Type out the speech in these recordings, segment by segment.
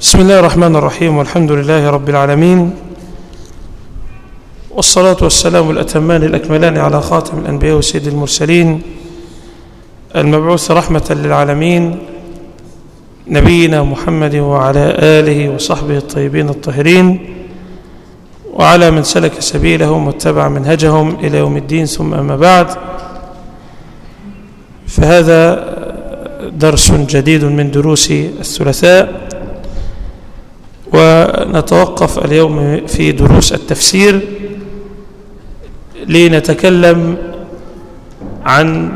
بسم الله الرحمن الرحيم والحمد لله رب العالمين والصلاة والسلام الأتمان الأكملان على خاتم الأنبياء وسيد المرسلين المبعوث رحمة للعالمين نبينا محمد وعلى آله وصحبه الطيبين الطاهرين وعلى من سلك سبيلهم واتبع منهجهم إلى يوم الدين ثم أما بعد فهذا درس جديد من دروس الثلاثاء ونتوقف اليوم في دروس التفسير لنتكلم عن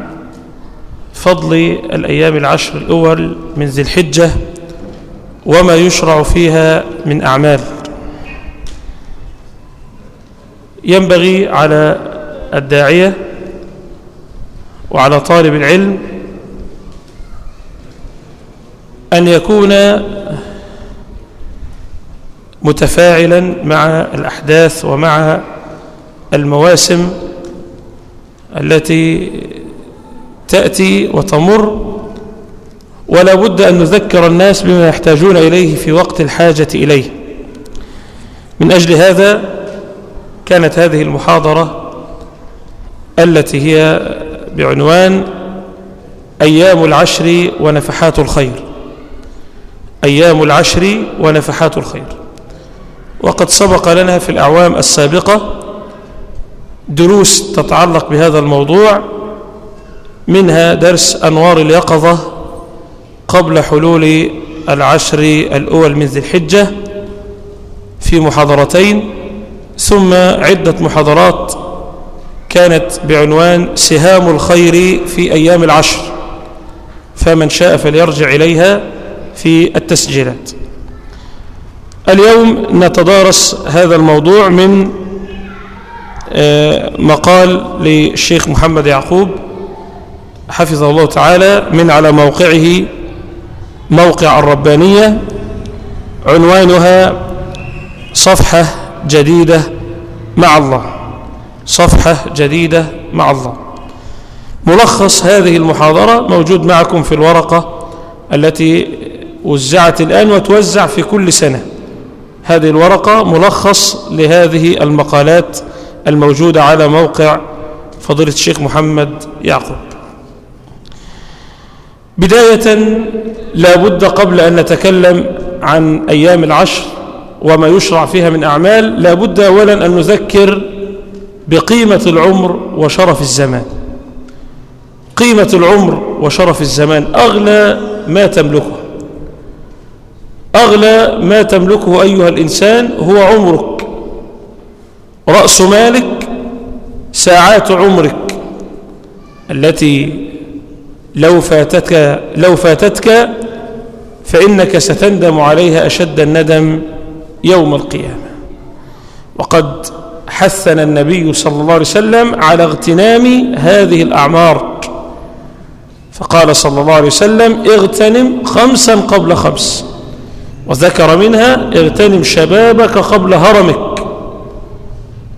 فضل الأيام العشر الأول من ذي الحجة وما يشرع فيها من أعمال. ينبغي على الداعية وعلى طالب العلم أن يكون متفاعلا مع الأحداث ومع المواسم التي تأتي وتمر ولا بد أن نذكر الناس بما يحتاجون إليه في وقت الحاجة إليه. من أجل هذا كانت هذه المحاضرة التي هي بعنوان أيام العشر ونفحات الخير. أيام العشر ونفحات الخير. وقد سبق لنا في الأعوام السابقة دروس تتعلق بهذا الموضوع منها درس أنوار اليقظة قبل حلول العشر الأول من ذي الحجة في محاضرتين ثم عدة محاضرات كانت بعنوان سهام الخير في أيام العشر فمن شاء فليرجع إليها في التسجيلات. اليوم نتدارس هذا الموضوع من مقال للشيخ محمد يعقوب حفظه الله تعالى من على موقعه موقع الربانية عنوانها صفحة جديدة مع الله. صفحة جديدة مع الله. ملخص هذه المحاضرة موجود معكم في الورقة التي وزعت الآن وتوزع في كل سنة. هذه الورقة ملخص لهذه المقالات الموجودة على موقع فضيلة الشيخ محمد يعقوب. بداية لا بد قبل أن نتكلم عن أيام العشر وما يشرع فيها من أعمال لا بد أولا أن نذكر بقيمة العمر وشرف الزمان. قيمة العمر وشرف الزمان أغلى ما تملكه. أغلى ما تملكه أيها الإنسان هو عمرك. رأس مالك ساعات عمرك التي لو فاتتك, لو فاتتك فإنك ستندم عليها أشد الندم يوم القيامة. وقد حثنا النبي صلى الله عليه وسلم على اغتنام هذه الأعمار فقال صلى الله عليه وسلم اغتنم خمسا قبل خمس. وذكر منها اغتنم شبابك قبل هرمك.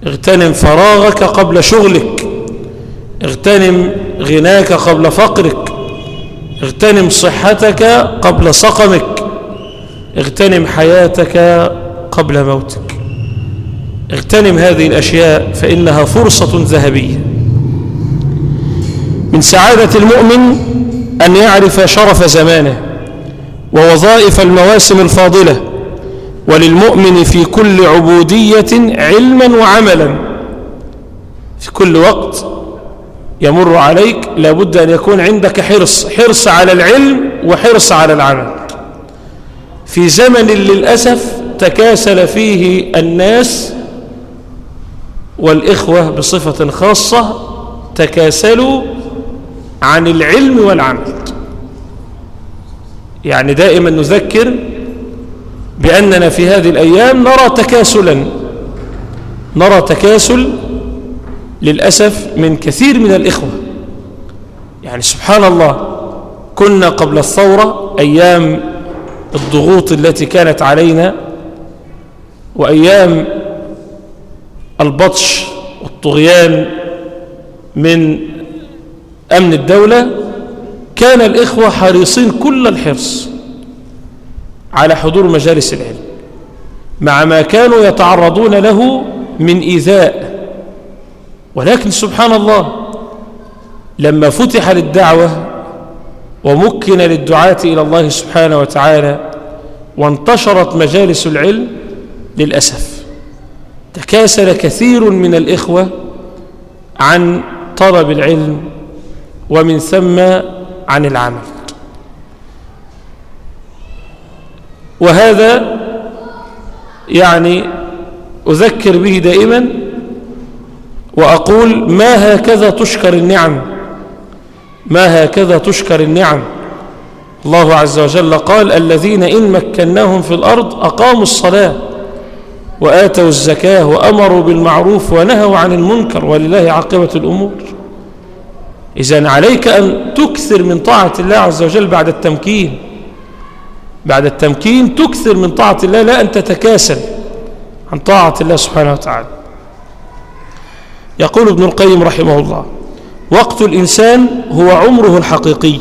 اغتنم فراغك قبل شغلك. اغتنم غناك قبل فقرك. اغتنم صحتك قبل سقمك. اغتنم حياتك قبل موتك. اغتنم هذه الأشياء فإنها فرصة ذهبية. من سعادة المؤمن أن يعرف شرف زمانه. ووظائف المواسم الفاضلة وللمؤمن في كل عبودية علما وعملا. في كل وقت يمر عليك لابد أن يكون عندك حرص حرص على العلم وحرص على العمل. في زمن للأسف تكاسل فيه الناس والإخوة بصفة خاصة تكاسلوا عن العلم والعمل. يعني دائما نذكر بأننا في هذه الأيام نرى تكاسلا نرى تكاسل للأسف من كثير من الإخوة. يعني سبحان الله كنا قبل الثورة أيام الضغوط التي كانت علينا وأيام البطش والطغيان من أمن الدولة كان الإخوة حريصين كل الحرص على حضور مجالس العلم مع ما كانوا يتعرضون له من إيذاء. ولكن سبحان الله لما فتح للدعوة ومكن للدعاة إلى الله سبحانه وتعالى وانتشرت مجالس العلم للأسف تكاسل كثير من الإخوة عن طلب العلم ومن ثم عن العمل. وهذا يعني أذكر به دائما وأقول ما هكذا تشكر النعم ما هكذا تشكر النعم. الله عز وجل قال الذين إن مكناهم في الأرض أقاموا الصلاة وآتوا الزكاة وأمروا بالمعروف ونهوا عن المنكر ولله عاقبة الأمور. إذا عليك أن تكثر من طاعة الله عز وجل بعد التمكين. بعد التمكين تكثر من طاعة الله لا أن تتكاسل عن طاعة الله سبحانه وتعالى. يقول ابن القيم رحمه الله وقت الإنسان هو عمره الحقيقي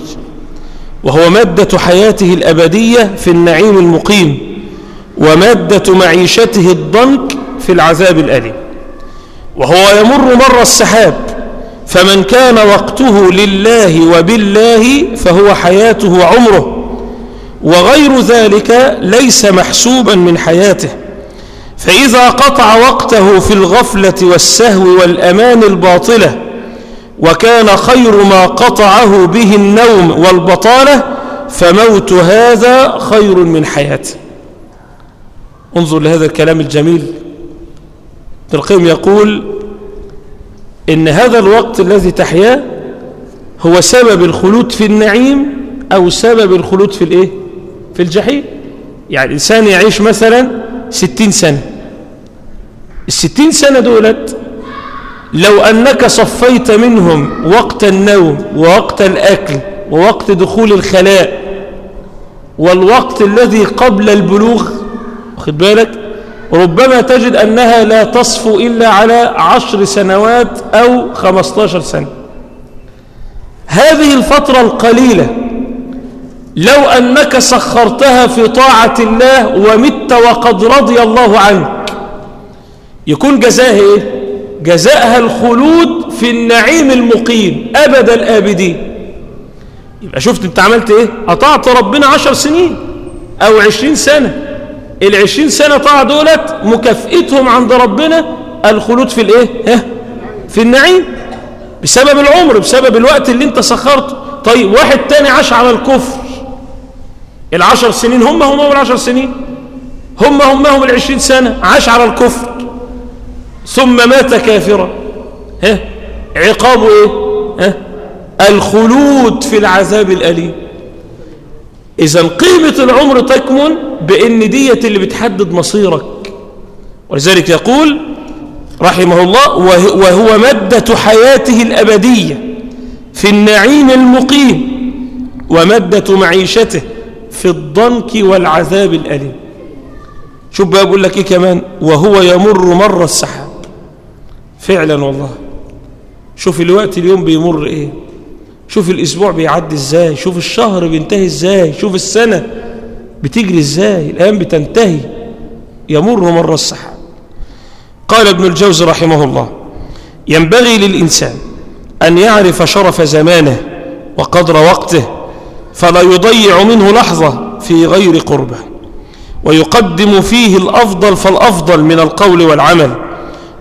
وهو مادة حياته الأبدية في النعيم المقيم ومادة معيشته الضنك في العذاب الأليم وهو يمر مر السحاب فمن كان وقته لله وبالله فهو حياته وعمره وغير ذلك ليس محسوبا من حياته. فإذا قطع وقته في الغفلة والسهو والأمان الباطلة وكان خير ما قطعه به النوم والبطالة فموت هذا خير من حياته. انظر لهذا الكلام الجميل. القيم يقول إن هذا الوقت الذي تحياه هو سبب الخلود في النعيم أو سبب الخلود في الإيه؟ في الجحيم. يعني الإنسان يعيش مثلا ستين سنة. الستين سنة دولت لو أنك صفيت منهم وقت النوم ووقت الأكل ووقت دخول الخلاء والوقت الذي قبل البلوغ واخد بالك؟ ربما تجد أنها لا تصفو إلا على عشر سنوات أو خمستاشر سنة. هذه الفترة القليلة لو أنك سخرتها في طاعة الله ومت وقد رضي الله عنك يكون جزاها إيه؟ جزاءها الخلود في النعيم المقيم أبد الآبدين. يبقى شفت أنت عملت إيه؟ أطعت ربنا عشر سنين أو عشرين سنة. العشرين سنة طاعة دولت مكافئتهم عند ربنا الخلود في الايه؟ ها؟ في النعيم. بسبب العمر بسبب الوقت اللي انت سخرته. طيب واحد تاني عاش على الكفر. العشر سنين هم هم هم العشر سنين. هم هم هم العشرين سنة عاش على الكفر. ثم مات كافرا. ها؟ عقابه إيه؟ ها؟ الخلود في العذاب الأليم. إذا قيمة العمر تكمن بأن دية اللي بتحدد مصيرك. ولذلك يقول رحمه الله وهو مادة حياته الأبدية في النعيم المقيم ومادة معيشته في الضنك والعذاب الأليم. شوف بقى بقول لك إيه كمان وهو يمر مر السحاب. فعلا والله. شوف الوقت اليوم بيمر إيه؟ شوف الأسبوع بيعدي إزاي شوف الشهر بينتهي إزاي شوف السنة بتجري إزاي الأيام بتنتهي يمر مر السحاب. قال ابن الجوز رحمه الله ينبغي للإنسان أن يعرف شرف زمانه وقدر وقته فلا يضيع منه لحظة في غير قربه ويقدم فيه الأفضل فالأفضل من القول والعمل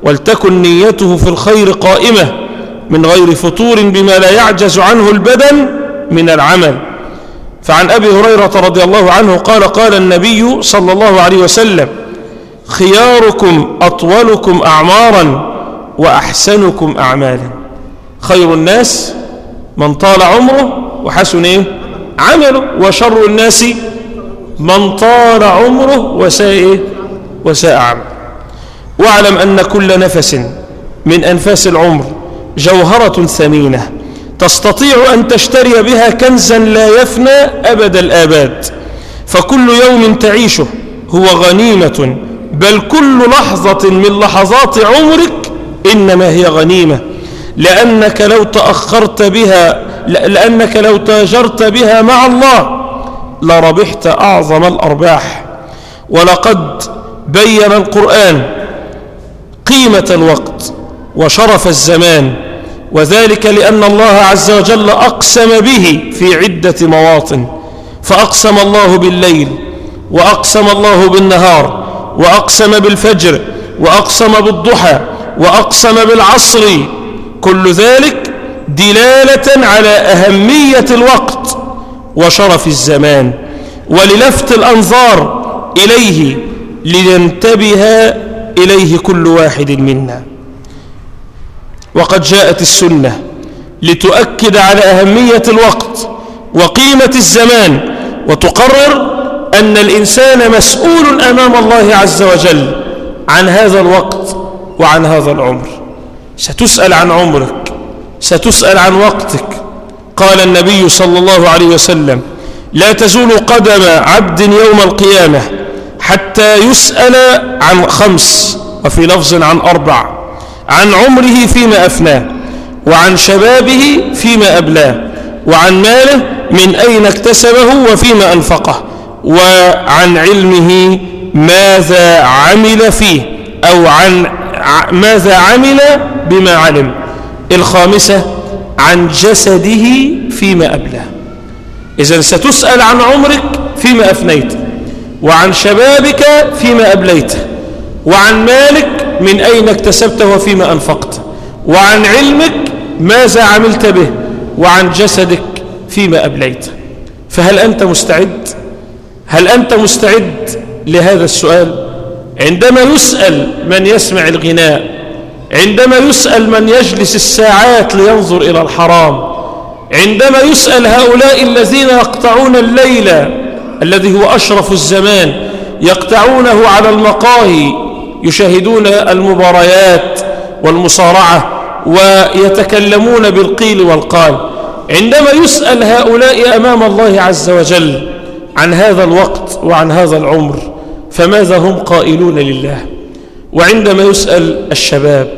ولتكن نيته في الخير قائمة من غير فطور بما لا يعجز عنه البدن من العمل فعن أبي هريرة رضي الله عنه قال قال النبي صلى الله عليه وسلم خياركم أطولكم أعمارا وأحسنكم أعمالا خير الناس من طال عمره وحسن إيه؟ عمله وشر الناس من طال عمره وساء إيه؟ وساء عمله واعلم أن كل نفس من أنفاس العمر جوهرة ثمينة. تستطيع أن تشتري بها كنزا لا يفنى أبد الآباد. فكل يوم تعيشه هو غنيمة بل كل لحظة من لحظات عمرك إنما هي غنيمة. لأنك لو تأخرت بها لأنك لو تاجرت بها مع الله لربحت أعظم الأرباح. ولقد بين القرآن قيمة الوقت وشرف الزمان. وذلك لأن الله عز وجل أقسم به في عدة مواطن فأقسم الله بالليل وأقسم الله بالنهار وأقسم بالفجر وأقسم بالضحى وأقسم بالعصر كل ذلك دلالة على أهمية الوقت وشرف الزمان وللفت الأنظار إليه لينتبه إليه كل واحد منا. وقد جاءت السنة لتؤكد على أهمية الوقت وقيمة الزمان وتقرر أن الإنسان مسؤول أمام الله عز وجل عن هذا الوقت وعن هذا العمر. ستسأل عن عمرك ستسأل عن وقتك. قال النبي صلى الله عليه وسلم لا تزول قدم عبد يوم القيامة حتى يسأل عن خمس وفي لفظ عن أربع. عن عمره فيما أفناه وعن شبابه فيما أبلاه وعن ماله من أين اكتسبه وفيما أنفقه وعن علمه ماذا عمل فيه أو عن ماذا عمل بما علم. الخامسة عن جسده فيما أبلاه. إذا ستسأل عن عمرك فيما أفنيت وعن شبابك فيما أبليته وعن مالك من أين اكتسبته وفيما أنفقت؟ وعن علمك ماذا عملت به وعن جسدك فيما أبليت. فهل أنت مستعد؟ هل أنت مستعد لهذا السؤال؟ عندما يسأل من يسمع الغناء عندما يسأل من يجلس الساعات لينظر إلى الحرام عندما يسأل هؤلاء الذين يقطعون الليل الذي هو أشرف الزمان يقطعونه على المقاهي يشاهدون المباريات والمصارعة ويتكلمون بالقيل والقال. عندما يسأل هؤلاء أمام الله عز وجل عن هذا الوقت وعن هذا العمر فماذا هم قائلون لله؟ وعندما يسأل الشباب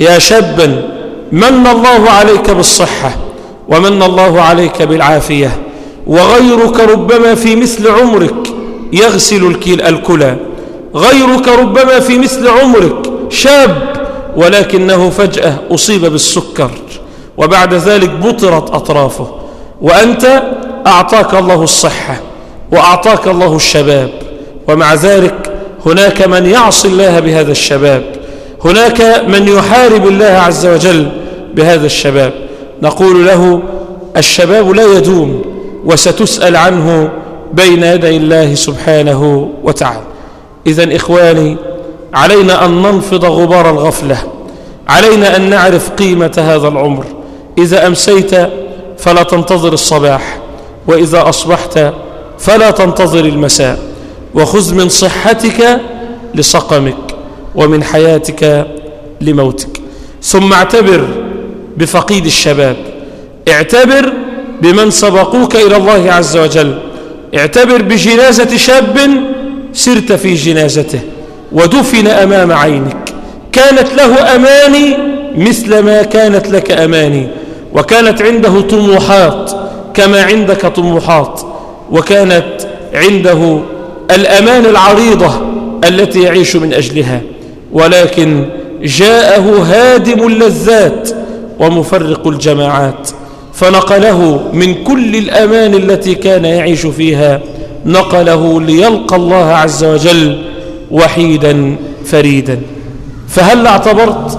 يا شابا من الله عليك بالصحة ومن الله عليك بالعافية؟ وغيرك ربما في مثل عمرك يغسل الكلى. غيرك ربما في مثل عمرك شاب ولكنه فجأة أصيب بالسكر وبعد ذلك بطرت أطرافه وأنت أعطاك الله الصحة وأعطاك الله الشباب ومع ذلك هناك من يعصي الله بهذا الشباب هناك من يحارب الله عز وجل بهذا الشباب. نقول له الشباب لا يدوم وستسأل عنه بين يدي الله سبحانه وتعالى. إذا إخواني علينا أن ننفض غبار الغفلة. علينا أن نعرف قيمة هذا العمر. إذا أمسيت فلا تنتظر الصباح وإذا أصبحت فلا تنتظر المساء. وخذ من صحتك لسقمك ومن حياتك لموتك. ثم اعتبر بفقيد الشباب. اعتبر بمن سبقوك إلى الله عز وجل. اعتبر بجنازة شاب سرت في جنازته ودفن أمام عينك. كانت له أماني مثل ما كانت لك أماني وكانت عنده طموحات كما عندك طموحات وكانت عنده الأمان العريضة التي يعيش من أجلها. ولكن جاءه هادم اللذات ومفرق الجماعات فنقله من كل الأمان التي كان يعيش فيها نقله ليلقى الله عز وجل وحيدا فريدا. فهل اعتبرت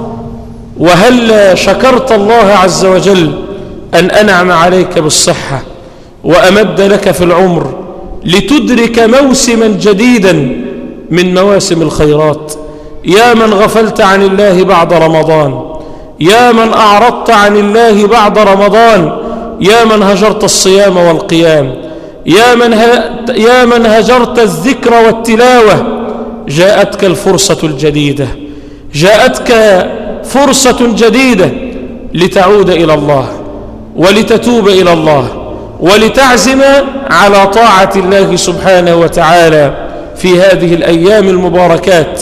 وهل شكرت الله عز وجل أن أنعم عليك بالصحة وأمد لك في العمر لتدرك موسما جديدا من مواسم الخيرات؟ يا من غفلت عن الله بعد رمضان يا من أعرضت عن الله بعد رمضان يا من هجرت الصيام والقيام. يا من, يا من هجرت الذكر والتلاوة جاءتك الفرصة الجديدة جاءتك فرصة جديدة لتعود إلى الله ولتتوب إلى الله ولتعزم على طاعة الله سبحانه وتعالى في هذه الأيام المباركات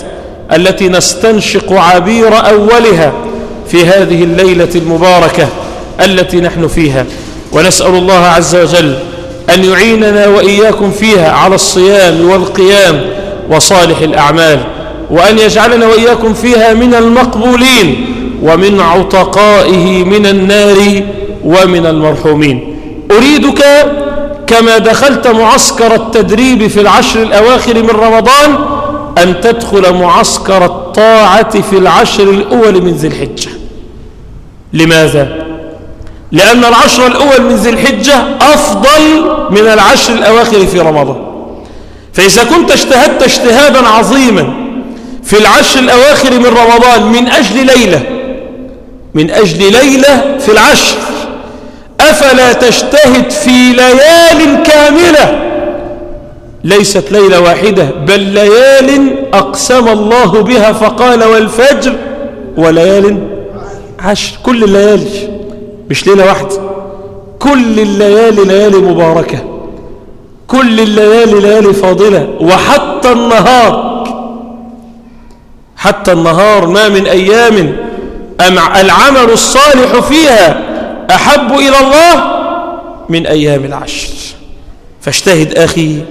التي نستنشق عبير أولها في هذه الليلة المباركة التي نحن فيها. ونسأل الله عز وجل أن يعيننا وإياكم فيها على الصيام والقيام وصالح الأعمال وأن يجعلنا وإياكم فيها من المقبولين ومن عتقائه من النار ومن المرحومين أريدك كما دخلت معسكر التدريب في العشر الأواخر من رمضان أن تدخل معسكر الطاعة في العشر الأول من ذي الحجة لماذا؟ لأن العشر الأول من ذي الحجة أفضل من العشر الأواخر في رمضان. فإذا كنت اجتهدت اجتهادا عظيما في العشر الأواخر من رمضان من أجل ليلة من أجل ليلة في العشر أفلا تجتهد في ليال كاملة؟ ليست ليلة واحدة بل ليال أقسم الله بها فقال والفجر وليال عشر كل الليالي. مش ليلة واحدة. كل الليالي ليالي مباركة. كل الليالي ليالي فاضلة. وحتى النهار. حتى النهار ما من أيام العمل الصالح فيها أحب إلى الله من أيام العشر. فاجتهد أخي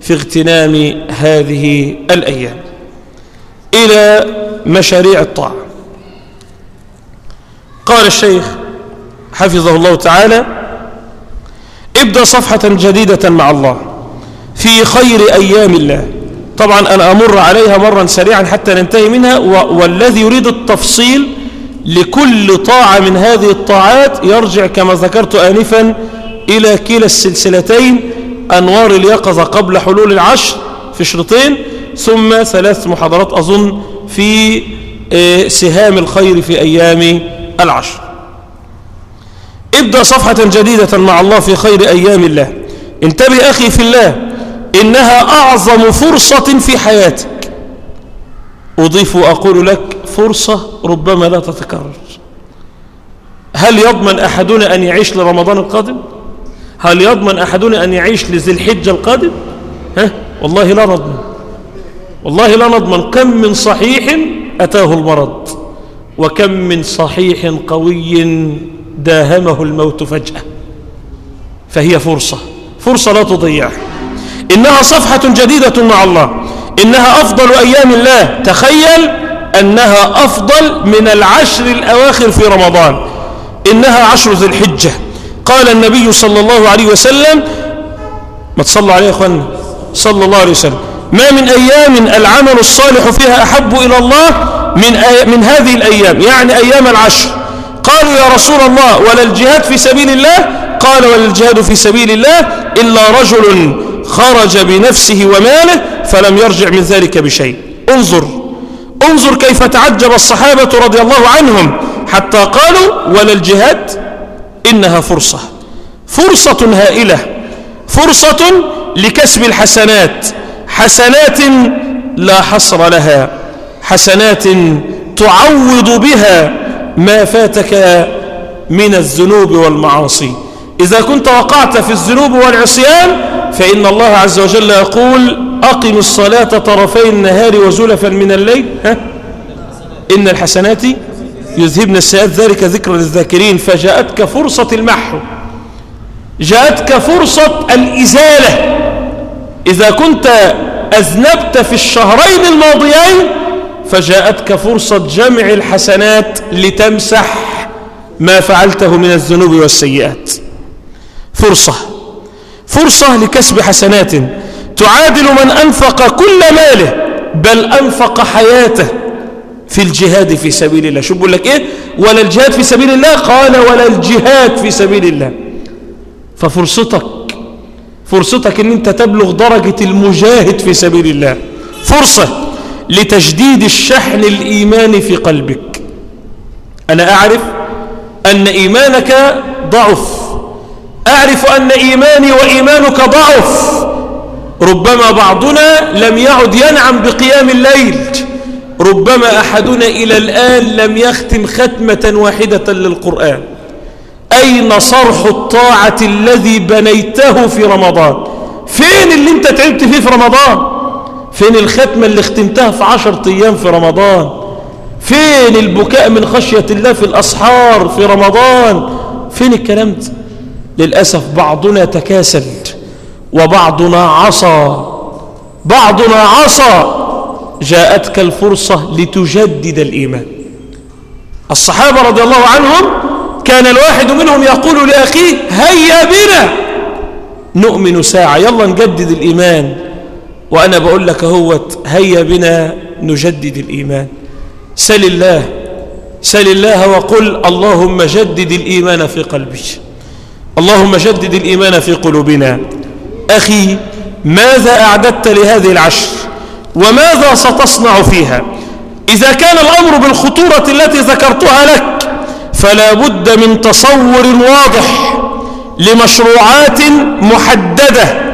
في اغتنام هذه الأيام. إلى مشاريع الطاعة. قال الشيخ حفظه الله تعالى ابدأ صفحة جديدة مع الله في خير أيام الله. طبعا أنا أمر عليها مرا سريعا حتى ننتهي منها والذي يريد التفصيل لكل طاعة من هذه الطاعات يرجع كما ذكرت آنفا إلى كلا السلسلتين أنوار اليقظة قبل حلول العشر في شرطين ثم ثلاث محاضرات أظن في سهام الخير في أيام العشر. ابدأ صفحة جديدة مع الله في خير أيام الله. انتبه أخي في الله إنها أعظم فرصة في حياتك. أضيف وأقول لك فرصة ربما لا تتكرر. هل يضمن أحدنا أن يعيش لرمضان القادم؟ هل يضمن أحدنا أن يعيش لذي الحجة القادم؟ ها؟ والله لا نضمن. والله لا نضمن كم من صحيح أتاه المرض وكم من صحيح قوي داهمه الموت فجأة. فهي فرصة. فرصة لا تضيعها إنها صفحة جديدة مع الله. إنها أفضل أيام الله. تخيل أنها أفضل من العشر الأواخر في رمضان. إنها عشر ذي الحجة. قال النبي صلى الله عليه وسلم ما تصلوا عليه يا أخوانا صلى الله عليه وسلم. ما من أيام العمل الصالح فيها أحب إلى الله من, من هذه الأيام. يعني أيام العشر. قالوا يا رسول الله ولا الجهاد في سبيل الله؟ قال ولا الجهاد في سبيل الله إلا رجل خرج بنفسه وماله فلم يرجع من ذلك بشيء. انظر انظر كيف تعجب الصحابة رضي الله عنهم حتى قالوا ولا الجهاد إنها فرصة. فرصة هائلة. فرصة لكسب الحسنات. حسنات لا حصر لها. حسنات تعوض بها. ما فاتك من الذنوب والمعاصي. إذا كنت وقعت في الذنوب والعصيان فإن الله عز وجل يقول أقم الصلاة طرفي النهار وزلفا من الليل. ها؟ إن الحسنات يذهبن السيئات. ذلك ذكر للذاكرين. فجاءتك فرصة المحو. جاءتك فرصة الإزالة. إذا كنت أذنبت في الشهرين الماضيين فجاءتك فرصة جمع الحسنات لتمسح ما فعلته من الذنوب والسيئات. فرصة. فرصة لكسب حسنات. تعادل من أنفق كل ماله بل أنفق حياته في الجهاد في سبيل الله. شو بقول لك إيه؟ ولا الجهاد في سبيل الله؟ قال ولا الجهاد في سبيل الله. ففرصتك فرصتك إن أنت تبلغ درجة المجاهد في سبيل الله. فرصة. لتجديد الشحن الإيماني في قلبك. أنا أعرف أن إيمانك ضعف. أعرف أن إيماني وإيمانك ضعف. ربما بعضنا لم يعد ينعم بقيام الليل. ربما أحدنا إلى الآن لم يختم ختمة واحدة للقرآن. أين صرح الطاعة الذي بنيته في رمضان؟ فين اللي أنت تعبت فيه في رمضان؟ فين الختمة اللي اختمتها في عشر أيام في رمضان؟ فين البكاء من خشية الله في الأسحار في رمضان؟ فين الكلام ده؟ للأسف بعضنا تكاسل وبعضنا عصى. بعضنا عصى. جاءتك الفرصة لتجدد الإيمان. الصحابة رضي الله عنهم كان الواحد منهم يقول لأخيه هيا بنا. نؤمن ساعة يلا نجدد الإيمان. وأنا بقول لك هوت هيا بنا نجدد الإيمان. سل الله سل الله وقل اللهم جدد الإيمان في قلبي اللهم جدد الإيمان في قلوبنا. أخي ماذا أعددت لهذه العشر؟ وماذا ستصنع فيها؟ إذا كان الأمر بالخطورة التي ذكرتها لك فلا بد من تصور واضح لمشروعات محددة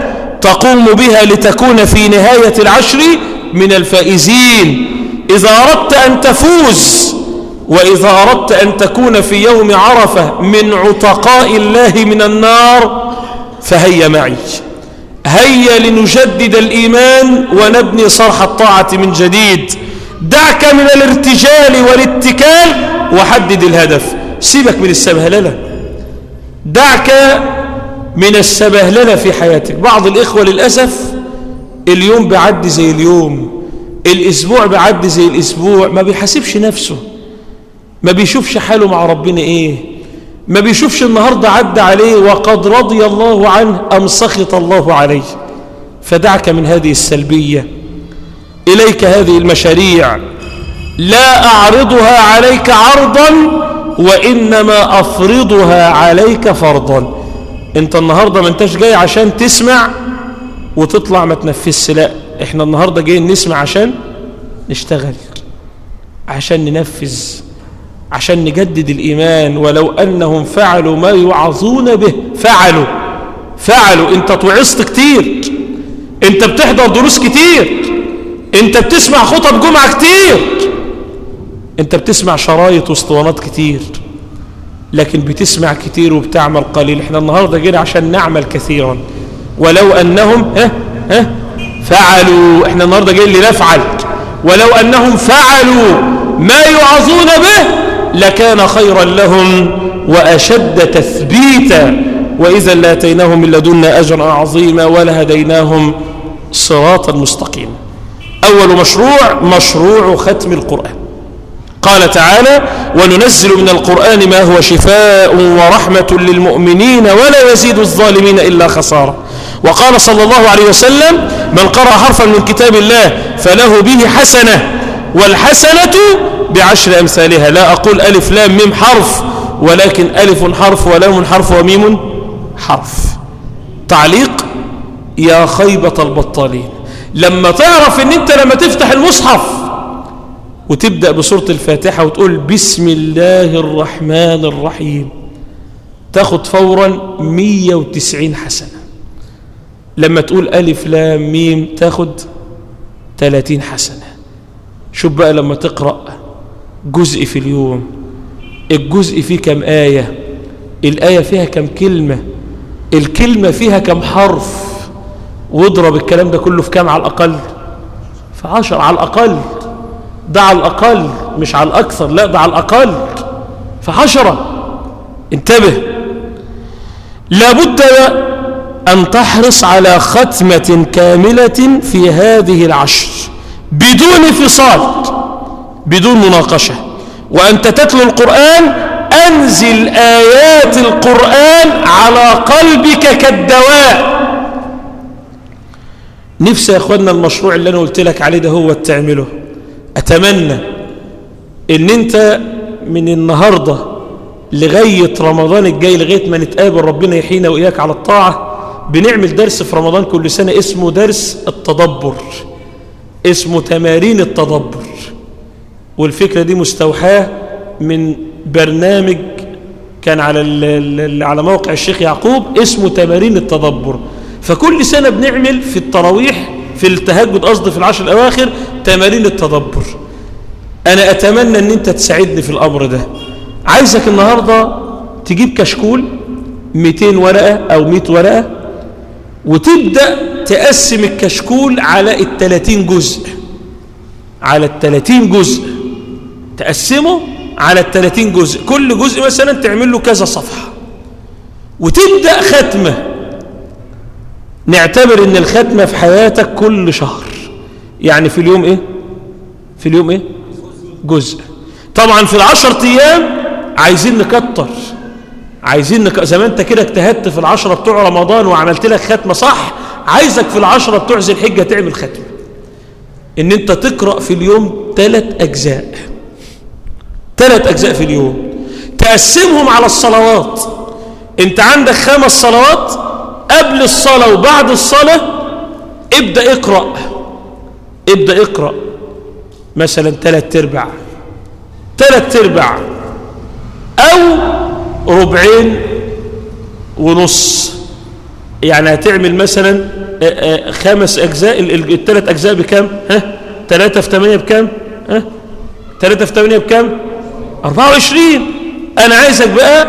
تقوم بها لتكون في نهاية العشر من الفائزين. إذا أردت أن تفوز وإذا أردت أن تكون في يوم عرفة من عتقاء الله من النار فهيا معي. هيا لنجدد الإيمان ونبني صرح الطاعة من جديد. دعك من الارتجال والاتكال وحدد الهدف. سيبك من السبهللة. دعك من السبهللة في حياتك. بعض الإخوة للأسف اليوم بعد زي اليوم الأسبوع بعد زي الأسبوع ما بيحاسبش نفسه ما بيشوفش حاله مع ربنا إيه ما بيشوفش النهاردة عدى عليه وقد رضي الله عنه أم سخط الله عليه. فدعك من هذه السلبية. إليك هذه المشاريع. لا أعرضها عليك عرضا وإنما أفرضها عليك فرضا. انت النهاردة ما انتش جاي عشان تسمع وتطلع ما تنفذش. لا إحنا النهاردة جايين نسمع عشان نشتغل عشان ننفذ عشان نجدد الإيمان. ولو أنهم فعلوا ما يعظون به فعلوا فعلوا. انت توعظت كتير انت بتحضر دروس كتير انت بتسمع خطب جمعة كتير انت بتسمع شرايط واسطوانات كتير. لكن بتسمع كتير وبتعمل قليل. إحنا النهاردة جينا عشان نعمل كثيرا. ولو أنهم ها ها فعلوا. إحنا النهاردة جايين لنفعل. ولو أنهم فعلوا ما يعظون به لكان خيرا لهم وأشد تثبيتا. وإذا لاتيناهم من لدنا أجرا عظيما ولهديناهم صراطا مستقيما. أول مشروع مشروع ختم القرآن. قال تعالى وننزل من القرآن ما هو شفاء ورحمة للمؤمنين ولا يزيد الظالمين إلا خسارة. وقال صلى الله عليه وسلم من قرأ حرفا من كتاب الله فله به حسنة والحسنة بعشر أمثالها. لا أقول ألف لام ميم حرف ولكن ألف حرف ولام حرف وميم حرف. تعليق يا خيبة البطالين. لما تعرف إن أنت لما تفتح المصحف وتبدأ بسورة الفاتحة وتقول بسم الله الرحمن الرحيم. تاخد فورا 190 حسنة. لما تقول ألف لام ميم تاخد 30 حسنة. شوف بقى لما تقرأ جزء في اليوم. الجزء فيه كم آية؟ الآية فيها كم كلمة؟ الكلمة فيها كم حرف؟ واضرب الكلام ده كله في كام على الأقل؟ في عشر على الأقل. ده على الأقل مش على الأكثر لا ده على الأقل. في عشرة انتبه. لابد أن تحرص على ختمة كاملة في هذه العشر بدون فصال بدون مناقشة. وأنت تتلو القرآن أنزل آيات القرآن على قلبك كالدواء. نفسي يا أخوانا المشروع اللي أنا قلت لك عليه ده هو تعمله أتمنى أن أنت من النهاردة لغاية رمضان الجاي لغاية ما نتقابل ربنا يحيينا وإياك على الطاعة بنعمل درس في رمضان كل سنة اسمه درس التدبر اسمه تمارين التدبر. والفكرة دي مستوحاة من برنامج كان على على موقع الشيخ يعقوب اسمه تمارين التدبر. فكل سنة بنعمل في التراويح في التهجد قصدي في العشر الأواخر تمارين التدبر. أنا أتمنى أن أنت تساعدني في الأمر ده. عايزك النهاردة تجيب كشكول 200 ورقة أو 100 ورقة وتبدأ تقسم الكشكول على الثلاثين جزء. على الثلاثين جزء. تقسمه على الثلاثين جزء. كل جزء مثلا تعمل له كذا صفحة. وتبدأ ختمة. نعتبر إن الختمة في حياتك كل شهر. يعني في اليوم إيه؟ في اليوم إيه؟ جزء. طبعا في العشر أيام عايزين نكتر. عايزين نك... زي ما أنت كده اجتهدت في العشرة بتوع رمضان وعملت لك ختمة صح عايزك في العشرة بتوع ذي الحجة تعمل ختمة. إن أنت تقرأ في اليوم ثلاث أجزاء. ثلاث أجزاء في اليوم. تقسمهم على الصلوات. أنت عندك خمس صلوات قبل الصلاة وبعد الصلاة ابدأ اقرأ. ابدأ اقرأ. مثلا ثلاث أرباع. ثلاث أرباع. أو ربعين ونص. يعني هتعمل مثلا خمس أجزاء. الثلاث أجزاء بكام؟ ها؟ ثلاثة في ثمانية بكام؟ ها؟ ثلاثة في ثمانية بكام؟ 24 أنا عايزك بقى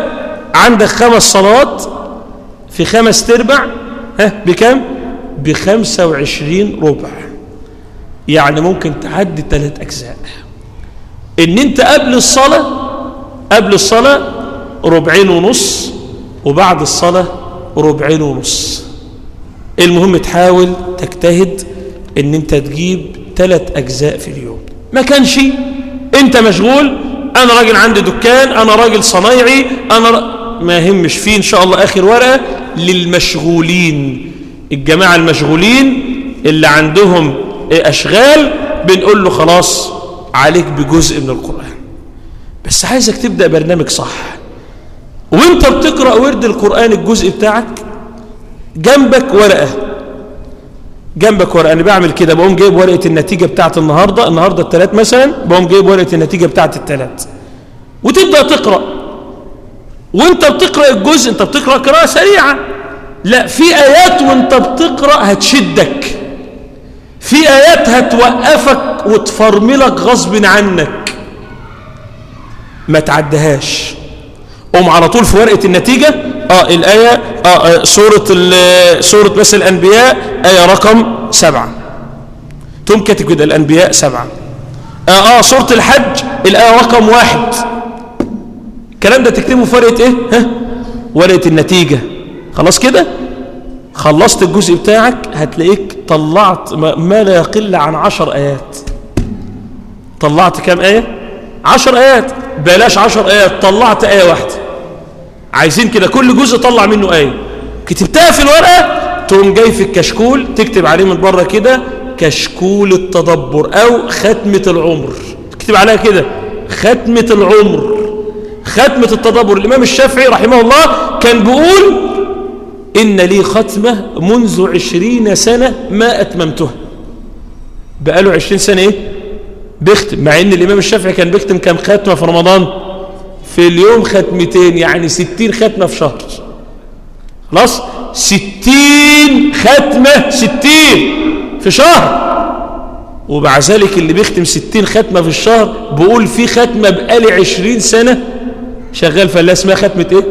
عندك خمس صلوات في خمس تربع ها بكام؟ بخمسة وعشرين ربع. يعني ممكن تعدي ثلاث أجزاء. إن أنت قبل الصلاة قبل الصلاة ربعين ونص وبعد الصلاة ربعين ونص. المهم تحاول تجتهد إن أنت تجيب ثلاث أجزاء في اليوم. ما كانش أنت مشغول أنا راجل عندي دكان أنا راجل صنايعي أنا ر... ما يهمش فيه إن شاء الله آخر ورقة للمشغولين. الجماعة المشغولين اللي عندهم أشغال بنقول له خلاص عليك بجزء من القرآن. بس عايزك تبدأ برنامج صح. وانت بتقرأ ورد القرآن الجزء بتاعك جنبك ورقة. جنبك ورقة. أنا بعمل كده بقوم جايب ورقة النتيجة بتاعت النهاردة. النهاردة التلات مثلا بقوم جايب ورقة النتيجة بتاعت التلات. وتبدأ تقرأ. وانت بتقرأ الجزء انت بتقرأ قراءة سريعة. لا في آيات وانت بتقرأ هتشدك. في آيات هتوقفك وتفرملك غصب عنك. ما تعدهاش. قوم على طول في ورقة النتيجة. آه الآية آه, آه سورة سورة مثل الأنبياء آية رقم سبعة. تقوم كاتب كده الأنبياء سبعة. آه, آه سورة الحج الآية رقم واحد. الكلام ده تكتبه في ورقة إيه؟ ها؟ ورقة النتيجة. خلاص كده؟ خلصت الجزء بتاعك هتلاقيك طلعت ما لا يقل عن عشر آيات. طلعت كام آية؟ عشر آيات. بلاش عشر آيات طلعت آية واحدة. عايزين كده كل جزء طلع منه آية. كتبتها في الورقة تقوم جاي في الكشكول تكتب عليه من بره كده كشكول التدبر أو ختمة العمر. تكتب عليها كده ختمة العمر. ختمة التدبر الإمام الشافعي رحمه الله كان بيقول إن لي ختمة منذ عشرين سنة ما أتممتها. بقاله عشرين سنة إيه؟ بيختم. مع إن الإمام الشافعي كان بيختم كم ختمة في رمضان؟ في اليوم ختمتين يعني ستين ختمة في شهر. خلاص؟ ستين ختمة ستين في شهر. ومع ذلك اللي بيختم ستين ختمة في الشهر بقول في ختمة بقالي عشرين سنة شغال فلا اسمها ختمة إيه؟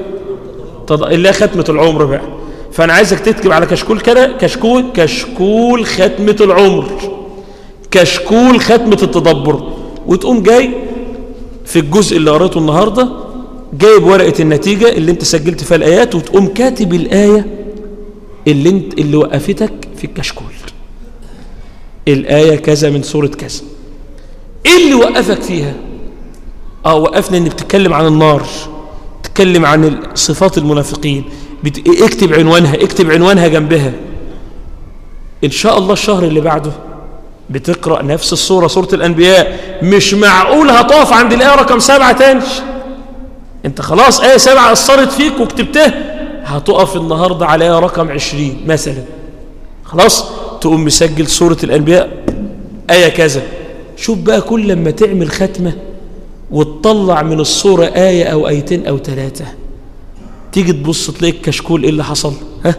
اللي هي ختمة العمر بقى. فأنا عايزك تكتب على كشكول كده كشكول كشكول ختمة العمر. كشكول ختمة التدبر. وتقوم جاي في الجزء اللي قريته النهاردة جايب ورقة النتيجة اللي انت سجلت فيها الآيات وتقوم كاتب الآية اللي انت اللي وقفتك في الكشكول. الآية كذا من سورة كذا. إيه اللي وقفك فيها؟ آه وقفنا ان بتتكلم عن النار تتكلم عن صفات المنافقين. بت... اكتب عنوانها اكتب عنوانها جنبها. إن شاء الله الشهر اللي بعده بتقرأ نفس الصورة سورة الأنبياء. مش معقول هتقف عند الآية رقم سبعة تاني. أنت خلاص آية سبعة أثرت فيك وكتبتها هتقف النهاردة على آية رقم عشرين مثلا. خلاص تقوم مسجل سورة الأنبياء. آية كذا. شوف بقى كل لما تعمل ختمة وتطلع من الصورة آية أو آيتين أو ثلاثة تيجي تبص تلاقي الكشكول إيه اللي حصل؟ ها؟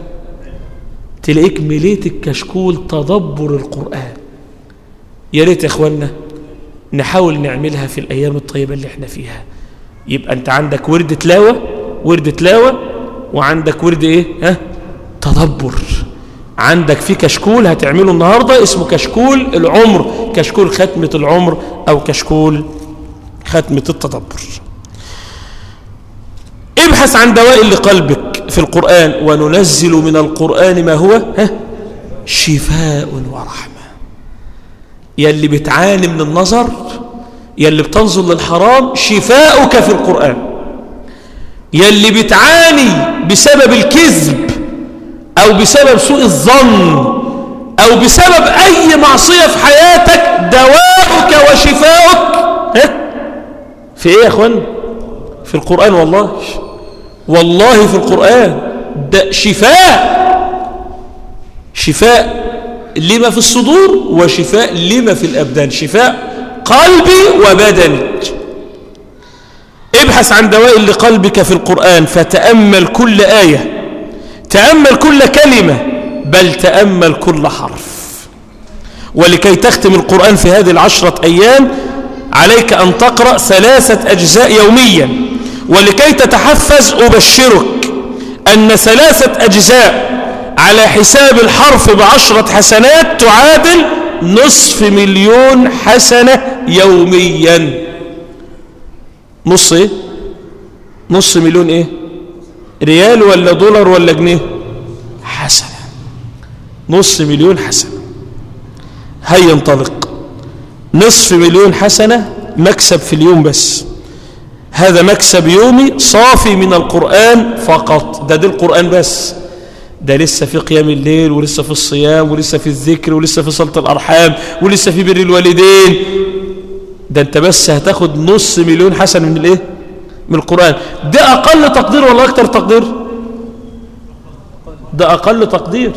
تلاقيك مليت الكشكول تدبر القرآن. يا ريت يا اخوانا نحاول نعملها في الأيام الطيبة اللي إحنا فيها. يبقى أنت عندك ورد تلاوة ورد تلاوة وعندك ورد إيه؟ ها؟ تدبر. عندك في كشكول هتعمله النهارده اسمه كشكول العمر كشكول ختمة العمر أو كشكول ختمه التدبر. ابحث عن دواء لقلبك في القرآن وننزل من القرآن ما هو؟ ها؟ شفاء ورحمة. يلي بتعاني من النظر يلي بتنظر للحرام شفاؤك في القرآن. يلي بتعاني بسبب الكذب أو بسبب سوء الظن أو بسبب أي معصية في حياتك دواؤك وشفاؤك ها؟ في إيه يا أخوان؟ في القرآن والله. والله في القرآن. ده شفاء. شفاء لما في الصدور وشفاء لما في الأبدان. شفاء قلبي وبدني. ابحث عن دواء لقلبك في القرآن فتأمل كل آية. تأمل كل كلمة بل تأمل كل حرف. ولكي تختم القرآن في هذه العشرة أيام عليك أن تقرأ ثلاثة أجزاء يوميا ولكي تتحفز أبشرك أن ثلاثة أجزاء على حساب الحرف بعشرة حسنات تعادل نصف مليون حسنة يوميا. نص إيه؟ نص مليون إيه؟ ريال ولا دولار ولا جنيه؟ حسنة. نص مليون حسنة. هيا انطلق. نصف مليون حسنة مكسب في اليوم بس. هذا مكسب يومي صافي من القرآن فقط. ده ده القرآن بس. ده لسه في قيام الليل ولسه في الصيام ولسه في الذكر ولسه في صلة الأرحام ولسه في بر الوالدين. ده انت بس هتاخد نص مليون حسن من الايه؟ من القرآن. ده أقل تقدير ولا أكتر تقدير؟ ده أقل تقدير.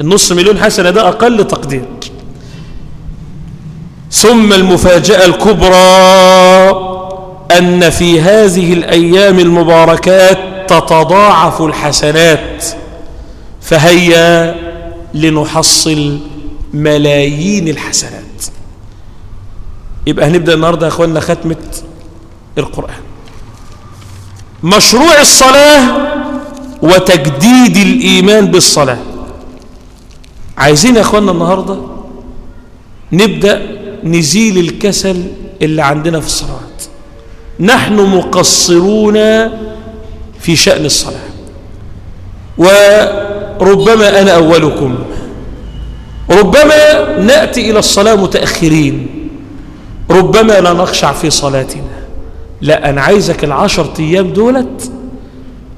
النص مليون حسنة ده أقل تقدير. ثم المفاجأة الكبرى أن في هذه الأيام المباركات تتضاعف الحسنات فهيا لنحصل ملايين الحسنات. يبقى هنبدأ النهاردة يا أخواننا ختمة القرآن. مشروع الصلاة وتجديد الإيمان بالصلاة. عايزين يا أخواننا النهاردة نبدأ نزيل الكسل اللي عندنا في الصلوات نحن مقصرون في شأن الصلاة. وربما أنا أولكم. ربما نأتي إلى الصلاة متأخرين. ربما لا نخشع في صلاتنا. لا أنا عايزك العشر أيام دولت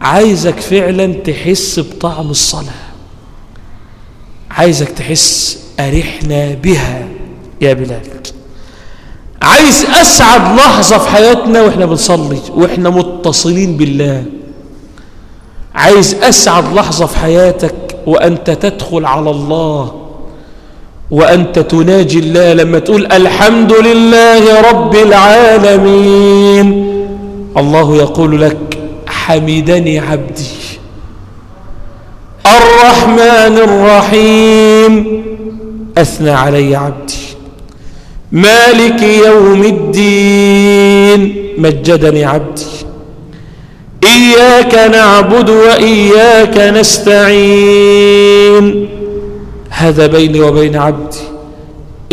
عايزك فعلا تحس بطعم الصلاة. عايزك تحس أرحنا بها يا بلال. عايز أسعد لحظة في حياتنا وإحنا بنصلي وإحنا متصلين بالله. عايز أسعد لحظة في حياتك وأنت تدخل على الله وأنت تناجي الله لما تقول الحمد لله رب العالمين. الله يقول لك حمدني عبدي. الرحمن الرحيم. أثنى علي عبدي. مالك يوم الدين. مجدني عبدي. إياك نعبد وإياك نستعين. هذا بيني وبين عبدي.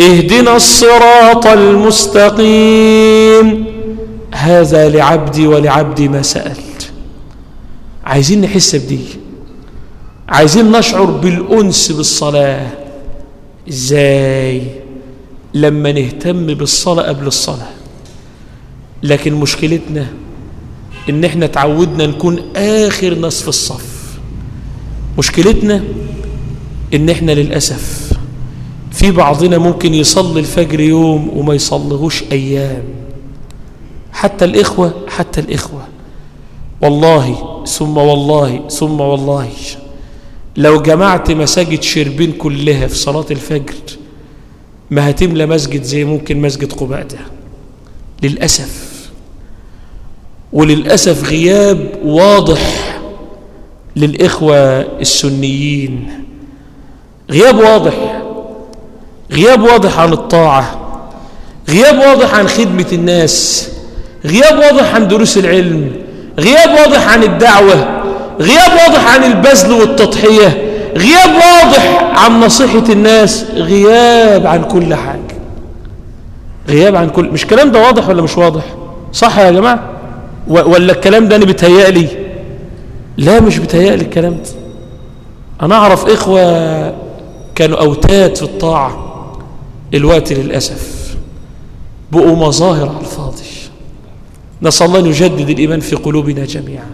اهدنا الصراط المستقيم. هذا لعبدي ولعبدي ما سأل عايزين نحس بدي عايزين نشعر بالأنس بالصلاة. إزاي؟ لما نهتم بالصلاة قبل الصلاة. لكن مشكلتنا إن إحنا تعودنا نكون آخر ناس في الصف. مشكلتنا إن إحنا للأسف في بعضنا ممكن يصلي الفجر يوم وما يصليهوش أيام. حتى الإخوة حتى الإخوة. والله ثم والله ثم والله. لو جمعت مساجد شربين كلها في صلاة الفجر ما هتملى مسجد زي ممكن مسجد قباء ده للأسف. وللأسف غياب واضح للإخوة السنيين. غياب واضح. غياب واضح عن الطاعة. غياب واضح عن خدمة الناس. غياب واضح عن دروس العلم. غياب واضح عن الدعوة. غياب واضح عن البذل والتضحية. غياب واضح عن نصيحة الناس غياب عن كل حاجة. غياب عن كل مش الكلام ده واضح ولا مش واضح؟ صح يا جماعة؟ ولا الكلام ده أنا بتهيألي لا مش بتهيألي الكلام ده. أنا أعرف إخوة كانوا أوتاد في الطاعة الوقت للأسف بقوا مظاهر على الفاضي. نسأل الله أن يجدد الإيمان في قلوبنا جميعا.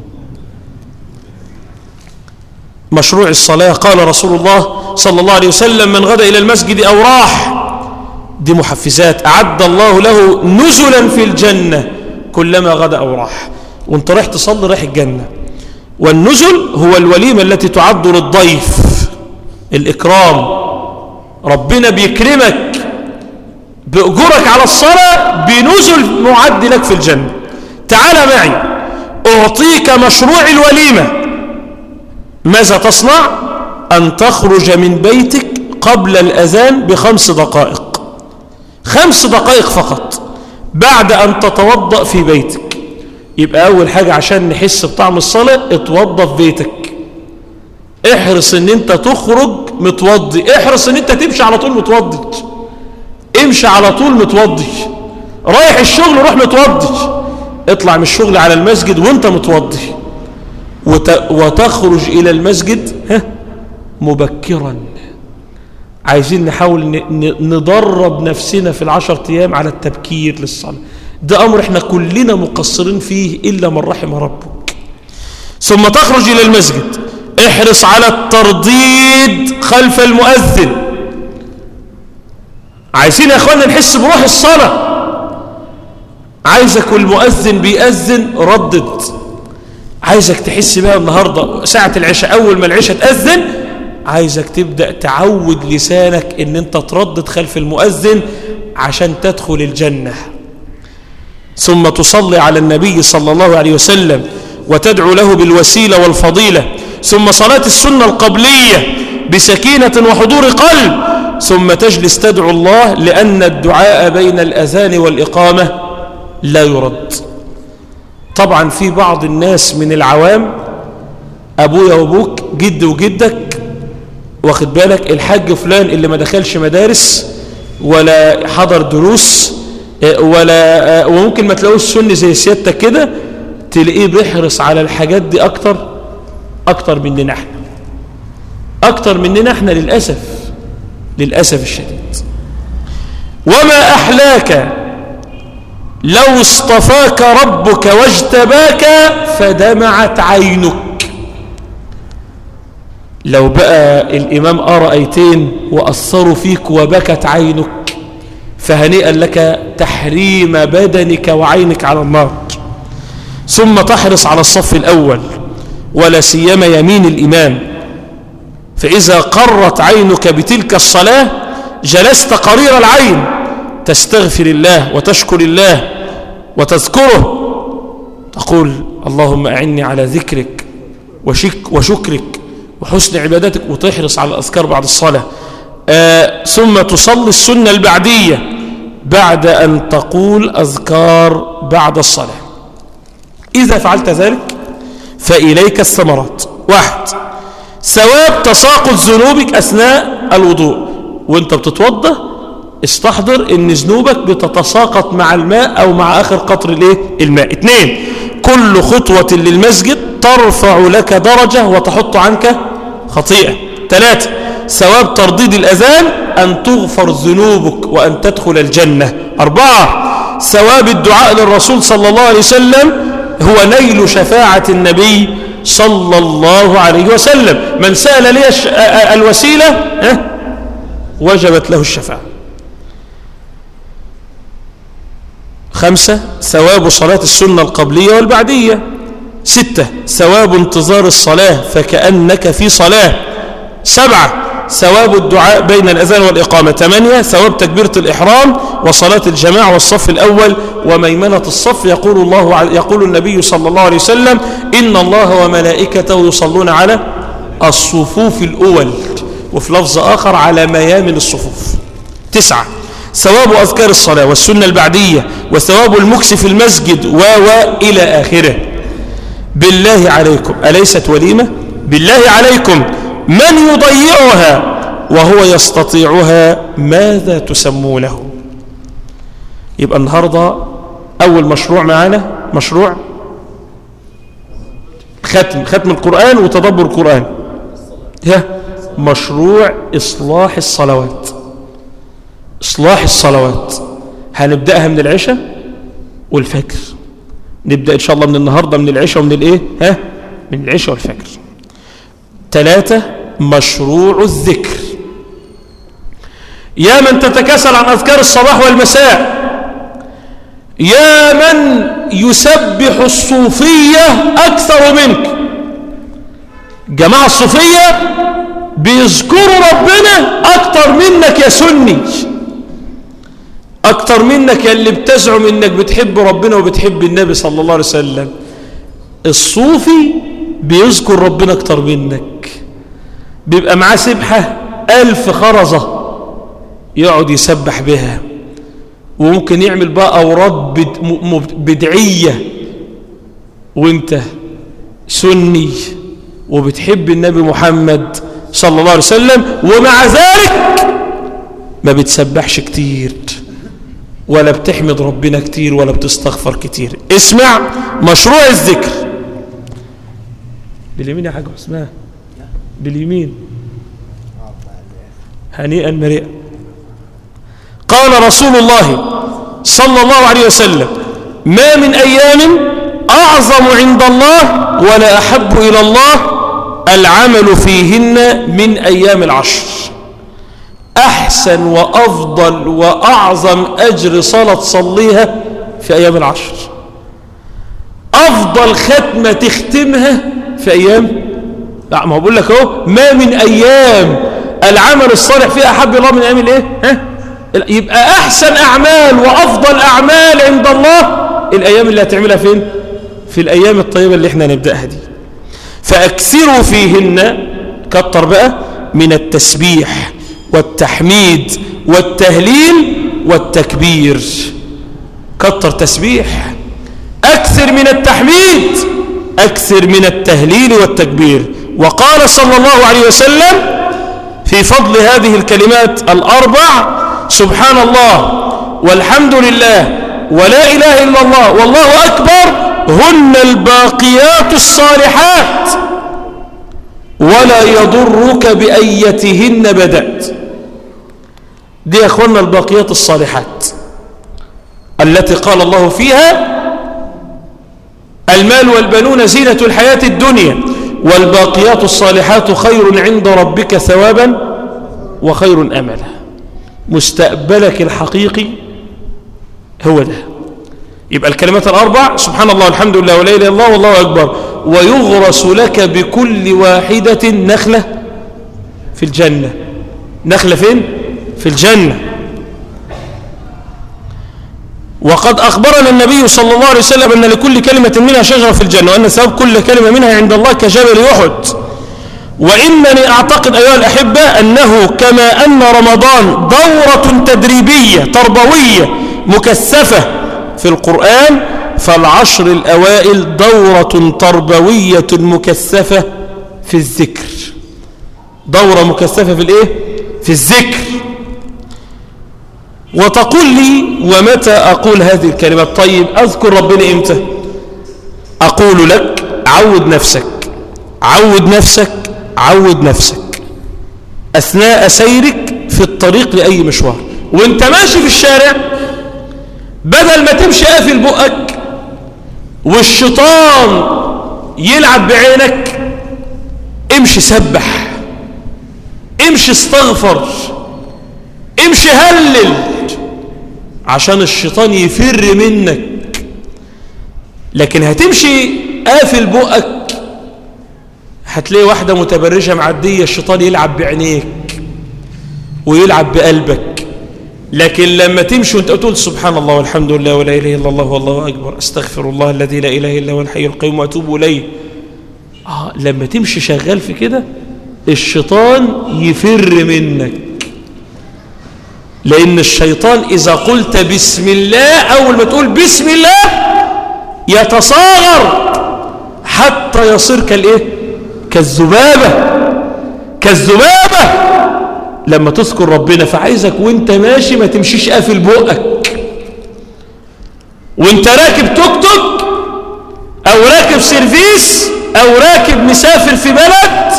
مشروع الصلاة. قال رسول الله صلى الله عليه وسلم من غدا إلى المسجد أو راح دي محفزات. أعد الله له نزلا في الجنة. كلما غدا أو راح وانت رايح تصلي رايح الجنة. والنزل هو الوليمة التي تعد للضيف. الإكرام. ربنا بيكرمك بأجورك على الصلاة بنزل معد لك في الجنة. تعال معي. أعطيك مشروع الوليمة. ماذا تصنع؟ أن تخرج من بيتك قبل الأذان بخمس دقائق. خمس دقائق فقط بعد أن تتوضأ في بيتك. يبقى أول حاجة عشان نحس بطعم الصلاة اتوضى في بيتك. احرص إن أنت تخرج متوضي. احرص إن أنت تمشي على طول متوضي. امشي على طول متوضي. رايح الشغل روح متوضي. اطلع من الشغل على المسجد وانت متوضي. وتخرج إلى المسجد ها مبكرا. عايزين نحاول. ندرب نفسنا في العشر أيام على التبكير للصلاة. ده أمر إحنا كلنا مقصرين فيه إلا من رحم ربك. ثم تخرج إلى المسجد. احرص على الترديد خلف المؤذن. عايزين يا إخوانا نحس بروح الصلاة. عايزك والمؤذن بيأذن ردد. عايزك تحس بها النهاردة ساعة العشاء أول ما العشاء تأذن عايزك تبدأ تعود لسانك إن أنت تردد خلف المؤذن عشان تدخل الجنة. ثم تصلي على النبي صلى الله عليه وسلم وتدعو له بالوسيلة والفضيلة. ثم صلاة السنة القبلية بسكينة وحضور قلب. ثم تجلس تدعو الله لأن الدعاء بين الأذان والإقامة لا يرد. طبعا في بعض الناس من العوام أبويا وأبوك جد وجدك واخد بالك؟ الحاج فلان اللي ما دخلش مدارس ولا حضر دروس ولا وممكن ما تلاقوش سن زي سيادتك كده تلاقيه بيحرص على الحاجات دي أكتر أكتر مننا إحنا. أكتر مننا إحنا للأسف للأسف الشديد. وما أحلاك لو اصطفاك ربك واجتباك فدمعت عينك. لو بقى الإمام قرأ آيتين وأثروا فيك وبكت عينك فهنيئا لك تحريم بدنك وعينك على النار ثم تحرص على الصف الأول ولا سيما يمين الإمام. فإذا قرت عينك بتلك الصلاة جلست قرير العين. تستغفر الله وتشكر الله وتذكره. تقول اللهم أعني على ذكرك وشك وشكرك وحسن عبادتك. وتحرص على الأذكار بعد الصلاة. آه ثم تصلي السنة البعدية بعد أن تقول أذكار بعد الصلاة. إذا فعلت ذلك فإليك الثمرات. واحد ثواب تساقط ذنوبك أثناء الوضوء. وأنت بتتوضى استحضر إن ذنوبك بتتساقط مع الماء أو مع آخر قطر الإيه؟ الماء. اثنين كل خطوة للمسجد ترفع لك درجة وتحط عنك خطيئة. ثلاثة ثواب ترديد الأذان أن تغفر ذنوبك وأن تدخل الجنة. أربعة ثواب الدعاء للرسول صلى الله عليه وسلم هو نيل شفاعة النبي صلى الله عليه وسلم. من سأل لي الوسيلة وجبت له الشفاعة. خمسة ثواب صلاة السنة القبلية والبعدية. ستة ثواب انتظار الصلاة فكأنك في صلاة. سبعة ثواب الدعاء بين الأذان والإقامة. ثمانية ثواب تكبيرة الإحرام وصلاة الجماعة والصف الأول وميمنة الصف. يقول, الله يقول النبي صلى الله عليه وسلم إن الله وملائكته يصلون على الصفوف الأول. وفي لفظ آخر على ميامن الصفوف. تسعة ثواب أذكار الصلاة والسنة البعدية وثواب المكس في المسجد و إلى آخره. بالله عليكم. أليست وليمة؟ بالله عليكم. من يضيعها وهو يستطيعها ماذا تسمونه؟ يبقى النهاردة أول مشروع معنا مشروع ختم ختم القرآن وتدبر القرآن. ها؟ مشروع إصلاح الصلوات. إصلاح الصلوات. هنبدأها من العشاء والفجر. نبدأ إن شاء الله من النهاردة من العشاء ومن الإيه؟ ها؟ من العشاء والفجر. ثلاثة مشروع الذكر. يا من تتكاسل عن أذكار الصباح والمساء. يا من يسبح الصوفية أكثر منك. جماعة الصوفية بيذكروا ربنا أكثر منك يا سني. أكثر منك اللي بتزعم إنك بتحب ربنا وبتحب النبي صلى الله عليه وسلم. الصوفي بيذكر ربنا أكثر منك. بيبقى معاه سبحة ألف خرزة يقعد يسبح بها. وممكن يعمل بقى أوراد بد بدعية. وانت سني وبتحب النبي محمد صلى الله عليه وسلم ومع ذلك ما بتسبحش كتير. ولا بتحمد ربنا كتير ولا بتستغفر كتير. اسمع مشروع الذكر. باليمين يا حاجة اسمها باليمين. هنيئا مريئا. قال رسول الله صلى الله عليه وسلم ما من أيام أعظم عند الله ولا أحب إلى الله العمل فيهن من أيام العشر. أحسن وأفضل وأعظم أجر صلاة تصليها في أيام العشر. أفضل ختمة تختمها في أيام لا ما بقول لك أهو ما من أيام العمل الصالح فيها أحب الله من أيام الإيه؟ ها؟ يبقى أحسن أعمال وأفضل أعمال عند الله الأيام اللي هتعملها فين؟ في الأيام الطيبة اللي إحنا نبدأها دي. فأكثروا فيهن كتر بقى من التسبيح. والتحميد والتهليل والتكبير. كتر تسبيح. أكثر من التحميد أكثر من التهليل والتكبير. وقال صلى الله عليه وسلم في فضل هذه الكلمات الأربع سبحان الله والحمد لله ولا إله إلا الله والله أكبر هن الباقيات الصالحات. ولا يضرك بأيتهن بدأت دي يا أخوانا الباقيات الصالحات التي قال الله فيها المال والبنون زينة الحياة الدنيا والباقيات الصالحات خير عند ربك ثوابا وخير أملا. مستقبلك الحقيقي هو ده. يبقى الكلمات الأربع سبحان الله والحمد لله ولا إله إلا الله والله أكبر. ويغرس لك بكل واحدة نخلة في الجنة. نخلة فين؟ في الجنة. وقد أخبرنا النبي صلى الله عليه وسلم أن لكل كلمة منها شجرة في الجنة وأن ثواب كل كلمة منها عند الله كجبل أحد. وإنني أعتقد أيها الأحبة أنه كما أن رمضان دورة تدريبية تربوية مكثفة في القرآن فالعشر الأوائل دورة تربوية مكثفة في الذكر. دورة مكثفة في الإيه؟ في الذكر. وتقول لي ومتى أقول هذه الكلمات طيب أذكر ربنا إمتى؟ أقول لك عود نفسك. عود نفسك عود نفسك. أثناء سيرك في الطريق لأي مشوار. وأنت ماشي في الشارع بدل ما تمشي قافل بقك والشيطان يلعب بعينك امشي سبح امشي استغفر امشي هلل عشان الشيطان يفر منك. لكن هتمشي قافل بقك هتلاقي واحدة متبرجة معدية الشيطان يلعب بعينيك ويلعب بقلبك. لكن لما تمشي وانت تقول سبحان الله والحمد لله ولا إله إلا الله والله أكبر أستغفر الله الذي لا إله إلا هو الحي القيوم وأتوب إليه. آه لما تمشي شغال في كده الشيطان يفر منك. لأن الشيطان إذا قلت بسم الله أول ما تقول بسم الله يتصاغر حتى يصير كالإيه؟ كالذبابة. كالذبابة. لما تذكر ربنا فعايزك وانت ماشي ما تمشيش قافل بقك. وانت راكب توك توك أو راكب سيرفيس أو راكب مسافر في بلد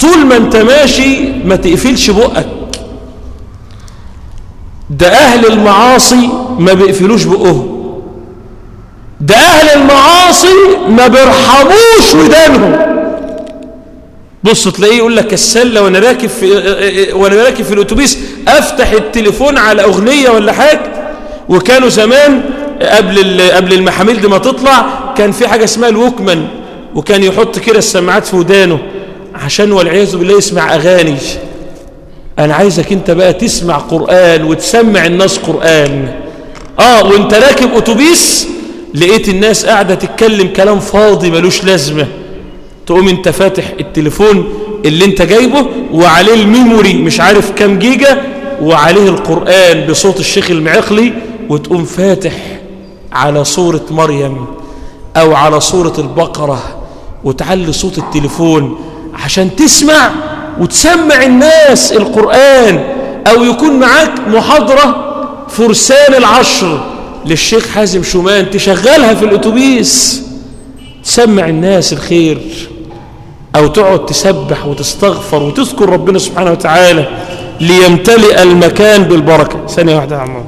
طول ما انت ماشي ما تقفلش بقك. ده أهل المعاصي ما بيقفلوش بقهم. ده أهل المعاصي ما بيرحموش ودانهم. بص تلاقيه يقول لك السلة وأنا راكب في وأنا راكب في الأتوبيس أفتح التليفون على أغنية ولا حاجة. وكانوا زمان قبل قبل المحاميل دي ما تطلع كان في حاجة اسمها الوكمان وكان يحط كده السماعات في ودانه عشان والعياذ بالله يسمع أغاني. أنا عايزك أنت بقى تسمع قرآن وتسمع الناس قرآن. آه وأنت راكب أتوبيس لقيت الناس قاعدة تتكلم كلام فاضي ملوش لازمة. تقوم انت فاتح التليفون اللي انت جايبه وعليه الميموري مش عارف كام جيجا وعليه القرآن بصوت الشيخ المعقلي وتقوم فاتح على صورة مريم أو على صورة البقرة وتعلي صوت التليفون عشان تسمع وتسمع الناس القرآن أو يكون معاك محاضرة فرسان العشر للشيخ حازم شومان تشغلها في الأتوبيس. تسمع الناس الخير. أو تقعد تسبح وتستغفر وتذكر ربنا سبحانه وتعالى ليمتلئ المكان بالبركة. ثانية واحدة يا عمار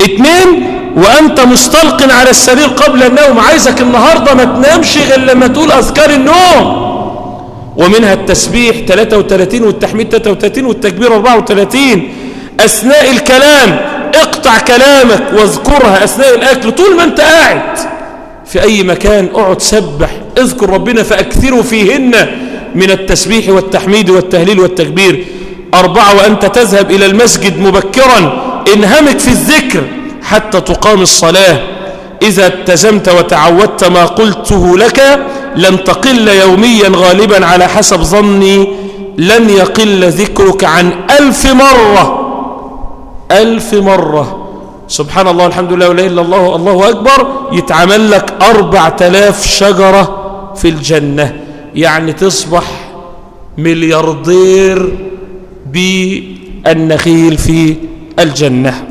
اتنين وأنت مستلق على السرير قبل النوم عايزك النهاردة ما تنامش غير لما تقول أذكار النوم. ومنها التسبيح 33 والتحميد 33 والتكبير 34 أثناء الكلام اقطع كلامك واذكرها أثناء الأكل طول ما أنت قاعد. في أي مكان أقعد سبح اذكر ربنا فأكثروا فيهن من التسبيح والتحميد والتهليل والتكبير. أربعة وأنت تذهب إلى المسجد مبكرا انهمك في الذكر حتى تقام الصلاة. إذا اتزمت وتعودت ما قلته لك لن تقل يوميا غالبا على حسب ظني. لن يقل ذكرك عن ألف مرة. ألف مرة. سبحان الله الحمد لله ولا إلا الله الله أكبر. يتعمل لك أربع تلاف شجرة في الجنة. يعني تصبح ملياردير بالنخيل في الجنة.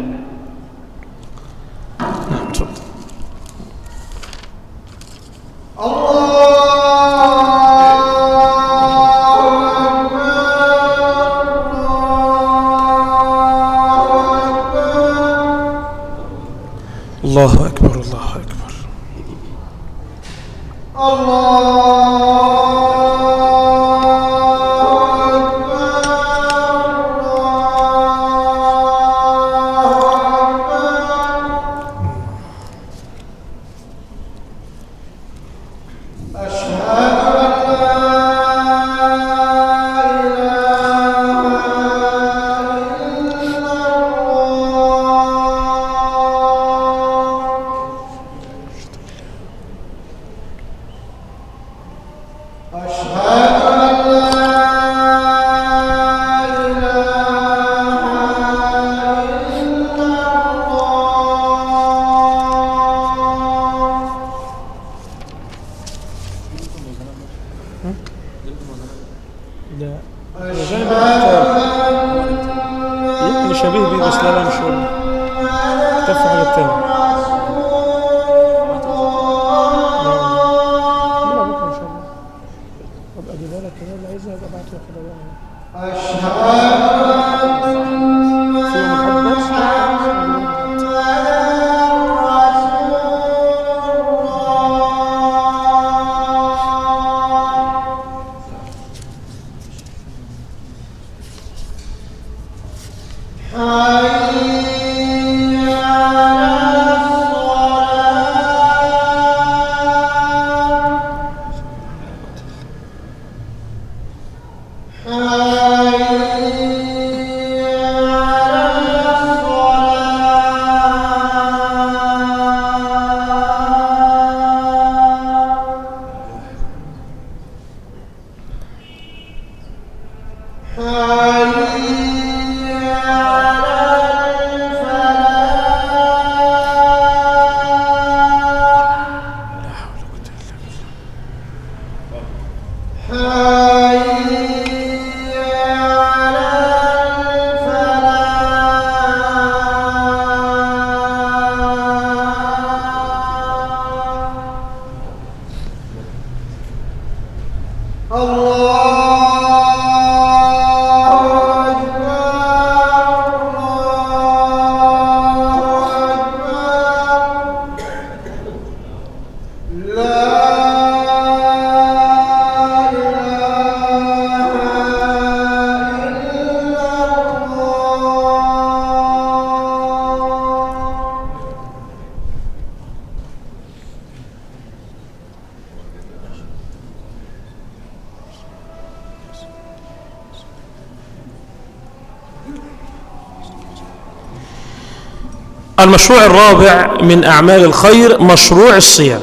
المشروع الرابع من أعمال الخير مشروع الصيام.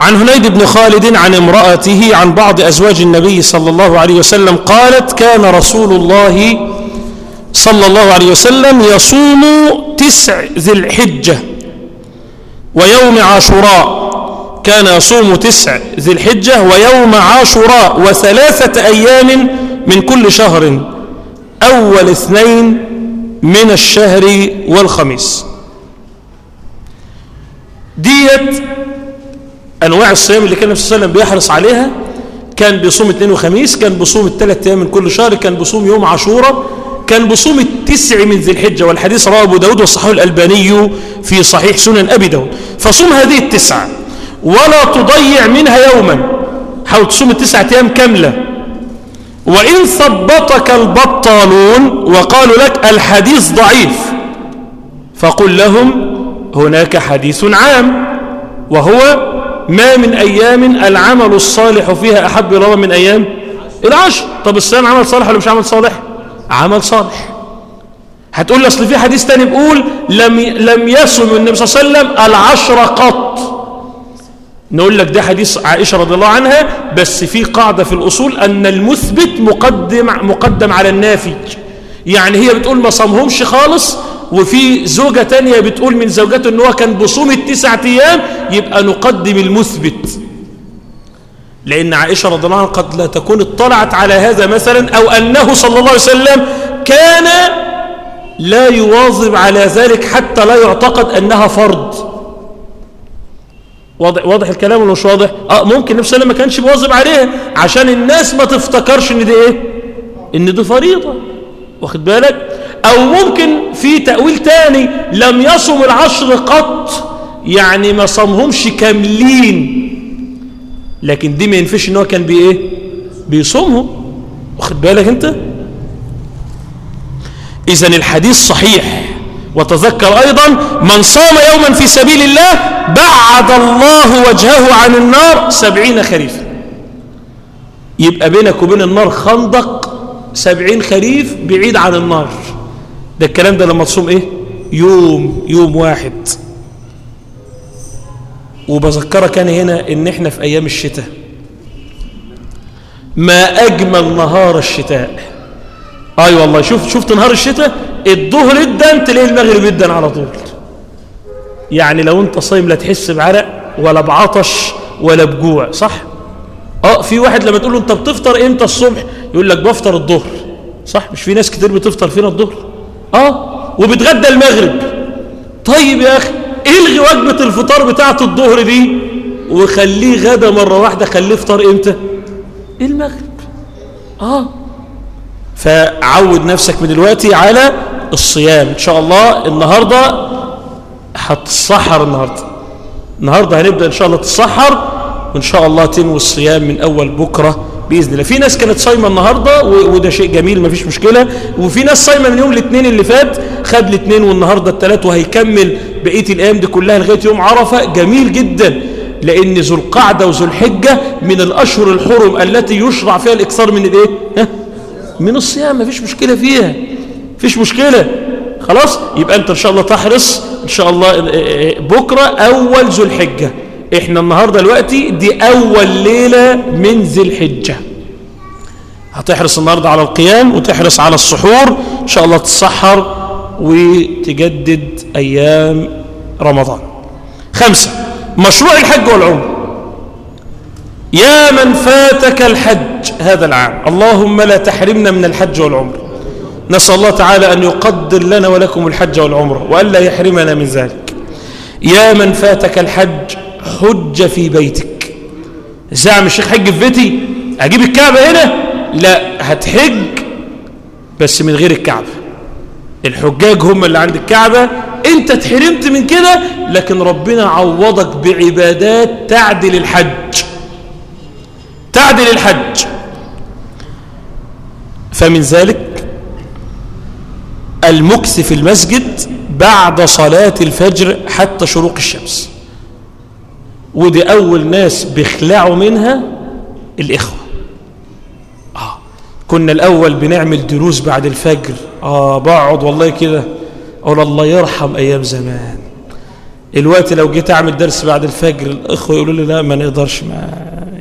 عن هنيد بن خالد عن امرأته عن بعض أزواج النبي صلى الله عليه وسلم قالت كان رسول الله صلى الله عليه وسلم يصوم تسع ذي الحجة ويوم عاشوراء. كان يصوم تسع ذي الحجة ويوم عاشوراء وثلاثة أيام من كل شهر أول اثنين من الشهر والخميس. ديت أنواع الصيام اللي كان النبي صلى الله عليه وسلم بيحرص عليها. كان بيصوم اثنين وخميس كان بيصوم الثلاث أيام من كل شهر كان بيصوم يوم عاشوراء كان بصوم التسع من ذي الحجة. والحديث رواه أبو داود والصحيح الألباني في صحيح سنن أبي داود. فصوم هذه التسعة ولا تضيع منها يوما. حاول تصوم التسعة أيام كاملة. وإن ثبتك البطالون وقالوا لك الحديث ضعيف فقل لهم هناك حديث عام وهو ما من أيام العمل الصالح فيها أحب الله من أيام العشر طب الصيام عمل صالح ولا مش عمل صالح؟ عمل صالح. هتقول لي أصل في حديث تاني بيقول لم لم يصم النبي صلى الله عليه وسلم العشر قط. نقول لك ده حديث عائشة رضي الله عنها بس في قاعدة في الأصول أن المثبت مقدم مقدم على النافي يعني هي بتقول ما صامهمش خالص وفي زوجة تانية بتقول من زوجاته إن هو كان بصوم التسعة أيام يبقى نقدم المثبت. لأن عائشة رضي الله عنها قد لا تكون اطلعت على هذا مثلا أو أنه صلى الله عليه وسلم كان لا يواظب على ذلك حتى لا يعتقد أنها فرض. واضح, واضح الكلام ولا مش واضح؟ آه ممكن نفس ما كانش بيواظب عليها عشان الناس ما تفتكرش إن دي إيه؟ إن دي فريضة. واخد بالك؟ أو ممكن في تأويل تاني لم يصم العشر قط يعني ما صمهمش كاملين. لكن دي ما ينفش إن هو كان بايه بيصومهم. واخد بالك أنت؟ اذا الحديث صحيح. وتذكر أيضا من صام يوما في سبيل الله بعد الله وجهه عن النار سبعين خريفا يبقى بينك وبين النار خندق سبعين خريف بعيد عن النار. ده الكلام ده لما تصوم إيه؟ يوم يوم واحد. وبذكرك أنا هنا إن إحنا في أيام الشتاء. ما أجمل نهار الشتاء. أي أيوة والله شوف شفت نهار الشتاء؟ الظهر جدا تلاقي المغرب جدا على طول. يعني لو أنت صايم لا تحس بعرق ولا بعطش ولا بجوع صح؟ آه في واحد لما تقول له انت بتفطر إمتى الصبح؟ يقول لك بفطر الظهر صح؟ مش في ناس كتير بتفطر فينا الظهر. آه وبتغدى المغرب. طيب يا أخي إلغي وجبة الفطار بتاعة الظهر دي وخليه غدا مرة واحدة خليه فطار إمتى؟ المغرب. آه. فعود نفسك من دلوقتي على الصيام. إن شاء الله النهاردة هتتسحر النهاردة. النهاردة هنبدأ إن شاء الله تتسحر وإن شاء الله تنوي الصيام من أول بكرة بإذن الله. في ناس كانت صايمة النهاردة وده شيء جميل مفيش مشكلة. وفي ناس صايمة من يوم الاثنين اللي فات خد الاثنين والنهاردة الثلاث وهيكمل بقية الأيام دي كلها لغاية يوم عرفة. جميل جدا. لأن ذو القعدة وذو الحجة من الأشهر الحرم التي يشرع فيها الإكثار من الإيه؟ ها؟ من الصيام مفيش مشكلة فيها. مفيش مشكلة. خلاص؟ يبقى أنت إن شاء الله تحرص إن شاء الله بكرة أول ذو الحجة. إحنا النهاردة دلوقتي دي أول ليلة من ذي الحجة. هتحرص النهاردة على القيام وتحرص على السحور. إن شاء الله تتسحر وتجدد أيام رمضان. خمسة مشروع الحج والعمر يا من فاتك الحج هذا العام. اللهم لا تحرمنا من الحج والعمر نسأل الله تعالى أن يقدر لنا ولكم الحج والعمر وألا يحرمنا من ذلك. يا من فاتك الحج حج في بيتك. زعم الشيخ حج في بيتي؟ أجيب الكعبة هنا؟ لا هتحج بس من غير الكعبة. الحجاج هم اللي عند الكعبة. أنت اتحرمت من كده لكن ربنا عوضك بعبادات تعدل الحج. تعدل الحج. فمن ذلك المكث في المسجد بعد صلاة الفجر حتى شروق الشمس. ودي أول ناس بيخلعوا منها الإخوة. آه. كنا الأول بنعمل دروس بعد الفجر. آه بقعد والله كده. أقول الله يرحم أيام زمان. الوقت لو جيت أعمل درس بعد الفجر الأخوة يقولوا لي لا ما نقدرش ما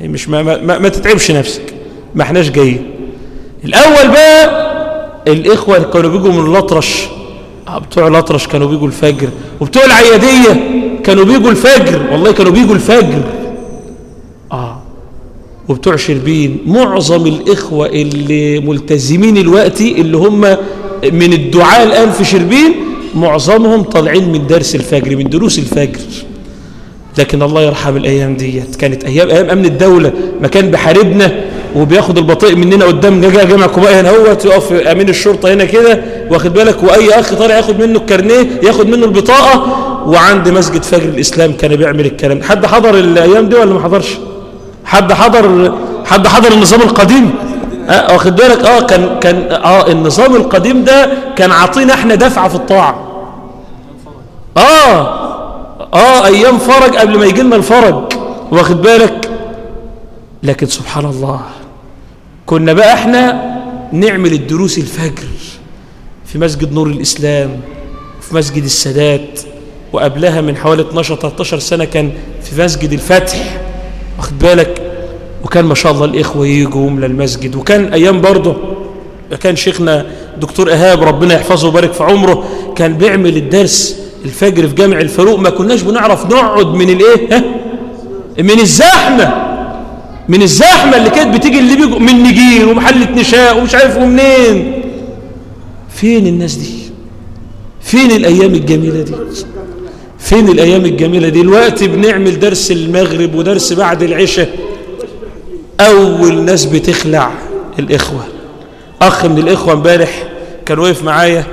مش ما, ما, ما, ما تتعبش نفسك. ما إحناش جايين. الأول بقى الإخوة كانوا بيجوا من الأطرش بتوع الأطرش كانوا بيجوا الفجر وبتوع العيادية كانوا بيجوا الفجر والله كانوا بيجوا الفجر. آه وبتوع شربين معظم الإخوة اللي ملتزمين الوقت اللي هم من الدعاء الآن في شربين معظمهم طالعين من درس الفجر من دروس الفجر. لكن الله يرحم الأيام ديت كانت أيام أيام أمن الدولة ما كان بحاربنا وبياخد البطيء مننا قدام جا جامع كوباية هنا هو يقف أمين الشرطة هنا كده واخد بالك؟ وأي أخ طالع ياخد منه الكارنيه ياخد منه البطاقة. وعند مسجد فجر الإسلام كان بيعمل الكلام. حد حضر الأيام دي ولا ما حضرش؟ حد حضر حد حضر النظام القديم؟ أه واخد بالك؟ آه كان كان آه النظام القديم ده كان عاطينا إحنا دفعة في الطاعة. آه آه أيام فرج قبل ما يجي لنا الفرج واخد بالك؟ لكن سبحان الله كنا بقى إحنا نعمل الدروس الفجر في مسجد نور الإسلام في مسجد السادات وقبلها من حوالي 12 13 سنة كان في مسجد الفتح واخد بالك؟ وكان ما شاء الله الإخوة يجوا من المسجد وكان أيام برضه كان شيخنا دكتور إيهاب ربنا يحفظه ويبارك في عمره كان بيعمل الدرس الفجر في جامع الفاروق. ما كناش بنعرف نقعد من الإيه؟ من الزحمة. من الزحمة اللي كانت بتيجي اللي بيجوا من نجير ومحلة نشاء ومش عارف ومنين. فين الناس دي؟ فين الأيام الجميلة دي؟ فين الأيام الجميلة دي؟ الوقت بنعمل درس المغرب ودرس بعد العشاء. أول ناس بتخلع الإخوة. أخ من الإخوة امبارح كان واقف معايا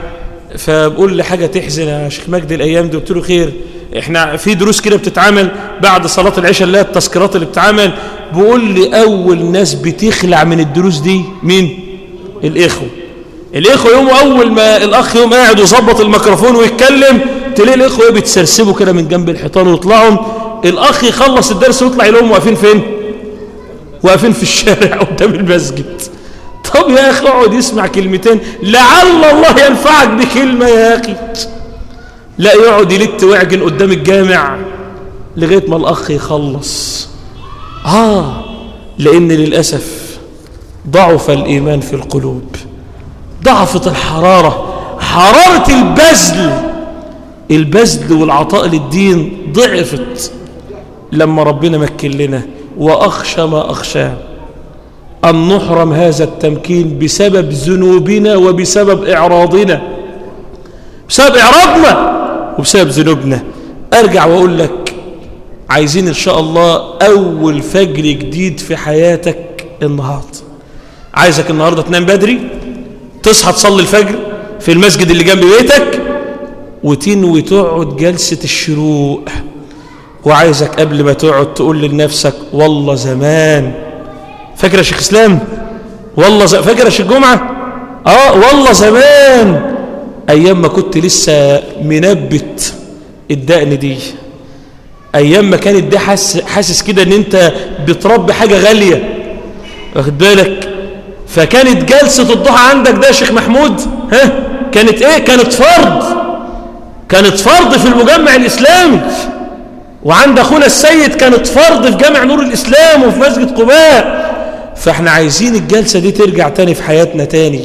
فبقول لي حاجة تحزن يا شيخ مجدي الأيام دي قلت له خير. إحنا في دروس كده بتتعمل بعد صلاة العشاء اللي هي التذكيرات اللي بتتعمل. بقول لي أول ناس بتخلع من الدروس دي مين؟ الإخوة. الإخوة يوم أول ما الأخ يوم قاعد وظبط الميكروفون ويتكلم تلاقي الإخوة بتسرسبوا كده من جنب الحيطان ويطلعوا الأخ يخلص الدرس ويطلع يلاقيهم واقفين فين؟ واقفين في الشارع قدام المسجد. طب يا أخي اقعد يسمع كلمتين. لعل الله ينفعك بكلمة يا أخي. لا يقعد يلت ويعجن قدام الجامع لغاية ما الأخ يخلص. آه لأن للأسف ضعف الإيمان في القلوب ضعفت الحرارة حرارة البذل. البذل والعطاء للدين ضعفت. لما ربنا مكن لنا وأخشى ما أخشاه أن نحرم هذا التمكين بسبب ذنوبنا وبسبب إعراضنا. بسبب إعراضنا. وبسبب ذنوبنا. أرجع وأقول لك عايزين إن شاء الله أول فجر جديد في حياتك النهاردة. عايزك النهاردة تنام بدري تصحى تصلي الفجر في المسجد اللي جنب بيتك وتنوي تقعد جلسة الشروق. وعايزك قبل ما تقعد تقول لنفسك والله زمان. فاكر يا شيخ إسلام؟ والله ز... فاكر يا شيخ جمعة؟ آه والله زمان. أيام ما كنت لسه منبت الدقن دي. أيام ما كانت دي حاسس حاسس كده إن أنت بتربي حاجة غالية. واخد بالك؟ فكانت جلسة الضحى عندك ده يا شيخ محمود ها؟ كانت إيه؟ كانت فرض. كانت فرض في المجمع الإسلامي. وعند أخونا السيد كانت فرض في جامع نور الإسلام وفي مسجد قباء. فإحنا عايزين الجلسة دي ترجع تاني في حياتنا تاني.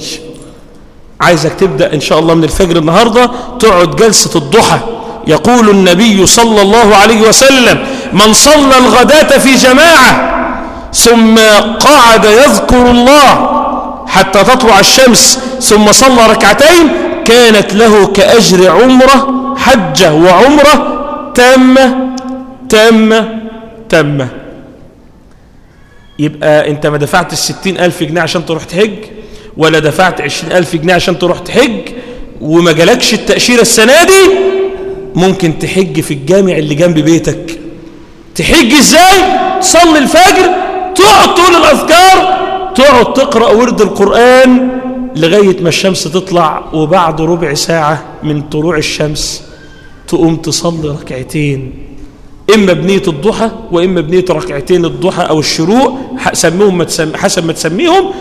عايزك تبدأ إن شاء الله من الفجر النهاردة تقعد جلسة الضحى. يقول النبي صلى الله عليه وسلم من صلى الغداة في جماعة ثم قعد يذكر الله حتى تطلع الشمس ثم صلى ركعتين كانت له كأجر عمرة حجة وعمرة تامة تامة تامة. يبقى أنت ما دفعت الستين ألف جنيه عشان تروح تحج ولا دفعت عشرين ألف جنيه عشان تروح تحج وما جالكش التأشيرة السنة دي ممكن تحج في الجامع اللي جنب بيتك. تحج إزاي؟ تصلي الفجر تقعد تقول الأذكار تقعد تقرأ ورد القرآن لغاية ما الشمس تطلع وبعد ربع ساعة من طلوع الشمس تقوم تصلي ركعتين. إما بنية الضحى وإما بنية ركعتين الضحى أو الشروق سميهم ما تسمي حسب ما تسميهم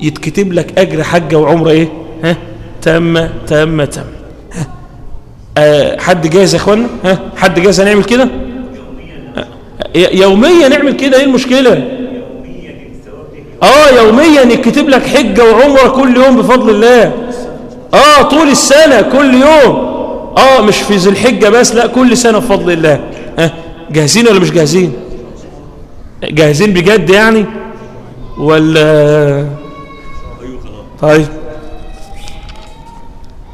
يتكتب لك أجر حجة وعمرة إيه؟ ها؟ تامة تامة تامة ها؟ أه حد جاهز يا اخوانا ها؟ حد جاهز هنعمل كده؟ يوميا نعمل كده إيه المشكلة؟ آه يوميا يكتب لك حجة وعمرة كل يوم بفضل الله. آه طول السنة كل يوم. آه مش في ذي الحجة بس لا كل سنة بفضل الله. ها؟ جاهزين ولا مش جاهزين؟ جاهزين بجد يعني؟ ولا طيب.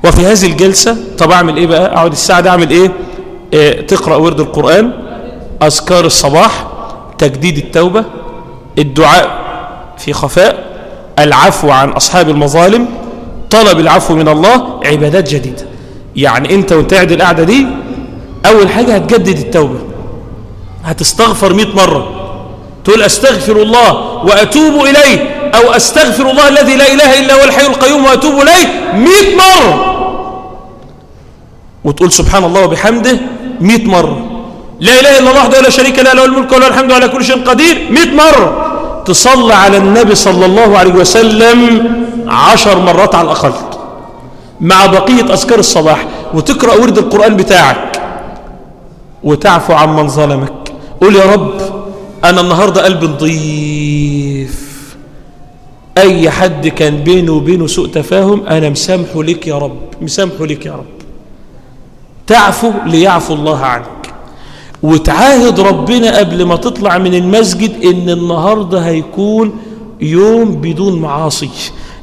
وفي هذه الجلسة طب أعمل إيه بقى؟ أقعد الساعة دي أعمل إيه؟ آه تقرأ ورد القرآن أذكار الصباح تجديد التوبة الدعاء في خفاء العفو عن أصحاب المظالم طلب العفو من الله عبادات جديدة. يعني أنت وأنت قاعد القعدة دي أول حاجة هتجدد التوبة. هتستغفر مئة مرة. تقول أستغفر الله وأتوب إليه. أو أستغفر الله الذي لا إله إلا هو الحي القيوم وأتوب إليه مئة مرة. وتقول سبحان الله وبحمده مئة مرة. لا إله إلا الله وحده لا شريك له له الملك وله الحمد على كل شيء قدير. مئة مرة. تصلى على النبي صلى الله عليه وسلم عشر مرات على الأقل. مع بقية أذكار الصباح. وتقرأ ورد القرآن بتاعك. وتعفو عن من ظلمك. قول يا رب أنا النهاردة قلبي نضيف. أي حد كان بينه وبينه سوء تفاهم أنا مسامحه لك يا رب مسامحه لك يا رب. تعفو ليعفو الله عنك. وتعاهد ربنا قبل ما تطلع من المسجد إن النهاردة هيكون يوم بدون معاصي.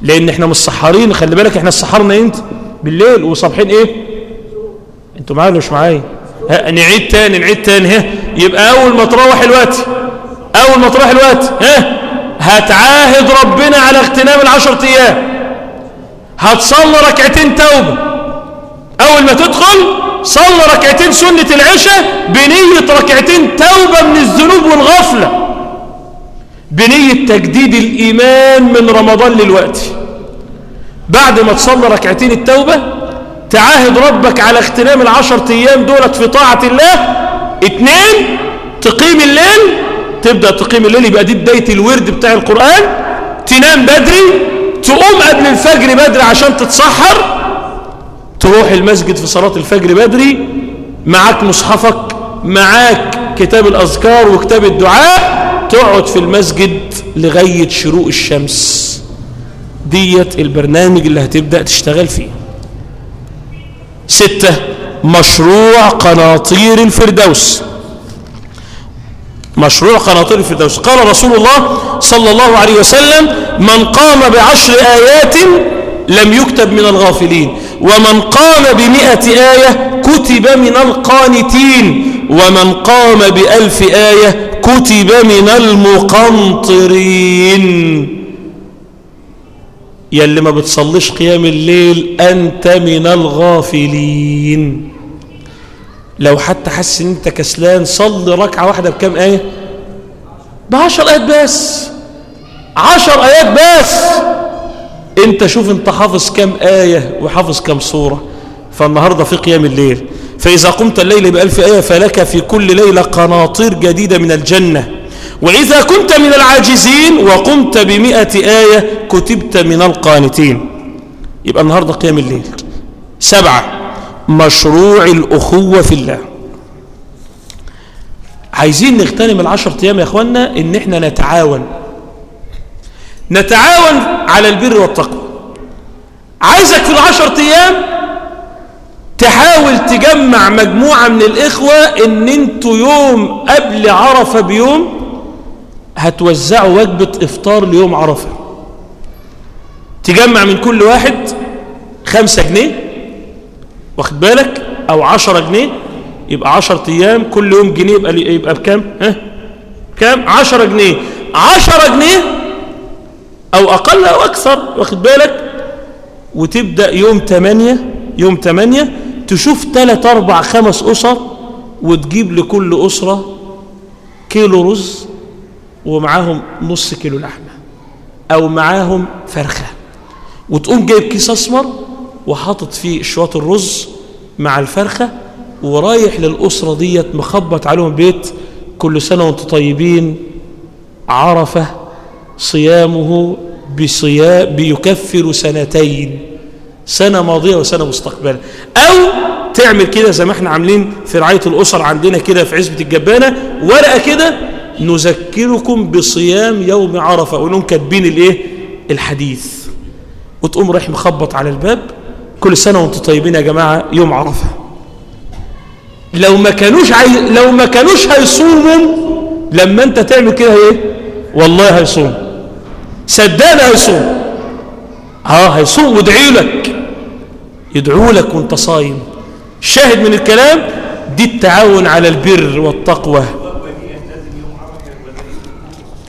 لأن إحنا مش خلي بالك إحنا سحرنا انت بالليل. وصبحين إيه؟ أنتوا معايا ولا مش معايا؟ نعيد تاني نعيد تاني ها. يبقى أول ما تروح الوقت أول ما تروح الوقت ها. هتعاهد ربنا على اغتنام العشر أيام. هتصلي ركعتين توبة. أول ما تدخل صلى ركعتين سنة العشاء بنية ركعتين توبة من الذنوب والغفلة. بنية تجديد الإيمان من رمضان للوقت. بعد ما تصلى ركعتين التوبة تعاهد ربك على اغتنام العشر أيام دولت في طاعة الله. اتنين تقيم الليل تبدأ تقيم الليل يبقى دي بداية الورد بتاع القرآن. تنام بدري تقوم قبل الفجر بدري عشان تتسحر. تروح المسجد في صلاة الفجر بدري معاك مصحفك معاك كتاب الأذكار وكتاب الدعاء. تقعد في المسجد لغاية شروق الشمس. ديت البرنامج اللي هتبدأ تشتغل فيه. ستة مشروع قناطير الفردوس. مشروع قناطير الفردوس. قال رسول الله صلى الله عليه وسلم من قام بعشر آيات لم يكتب من الغافلين ومن قام بمئة آية كتب من القانتين ومن قام بألف آية كتب من المقنطرين. يلي ما بتصليش قيام الليل أنت من الغافلين. لو حتى حس إن أنت كسلان صلي ركعة واحدة بكم آية؟ بعشر آيات بس. عشر آيات بس. أنت شوف أنت حافظ كم آية وحافظ كم سورة. فالنهاردة في قيام الليل. فإذا قمت الليل بألف آية فلك في كل ليلة قناطير جديدة من الجنة. وإذا كنت من العاجزين وقمت بمئة آية كتبت من القانتين. يبقى النهاردة قيام الليل. سبعة. مشروع الأخوة في الله. عايزين نغتنم العشر أيام يا أخوانا إن إحنا نتعاون. نتعاون على البر والتقوى. عايزك في العشر أيام تحاول تجمع مجموعة من الإخوة إن إنتوا يوم قبل عرفة بيوم هتوزعوا وجبة إفطار ليوم عرفة. تجمع من كل واحد خمسة جنيه. واخد بالك؟ أو عشرة جنيه يبقى عشرة أيام كل يوم جنيه يبقى, يبقى بكام؟ ها؟ كام عشرة جنيه. عشرة جنيه أو أقل أو أكثر واخد بالك؟ وتبدأ يوم تمانية يوم تمانية تشوف تلات أربع خمس أسر وتجيب لكل أسرة كيلو رز ومعاهم نص كيلو لحمة أو معاهم فرخة. وتقوم جايب كيس أسمر وحاطط فيه شوات الرز مع الفرخة ورايح للأسرة ديت مخبط عليهم بيت كل سنة وأنتم طيبين. عرفة صيامه بصيام بيكفر سنتين سنة ماضية وسنة مستقبلة. أو تعمل كده زي ما إحنا عاملين في رعاية الأسر عندنا كده في عزبة الجبانة. ورقة كده نذكركم بصيام يوم عرفة. ونقوم كاتبين الإيه؟ الحديث. وتقوم رايح مخبط على الباب كل سنة وأنتم طيبين يا جماعة يوم عرفة. لو ما كانوش عاي... لو ما كانوش هيصوموا لما انت تعمل كده إيه؟ والله هيصوم. صدقني هيصوم. آه هيصوم وادعي لك. يدعو لك وانت صايم. الشاهد من الكلام؟ دي التعاون على البر والتقوى.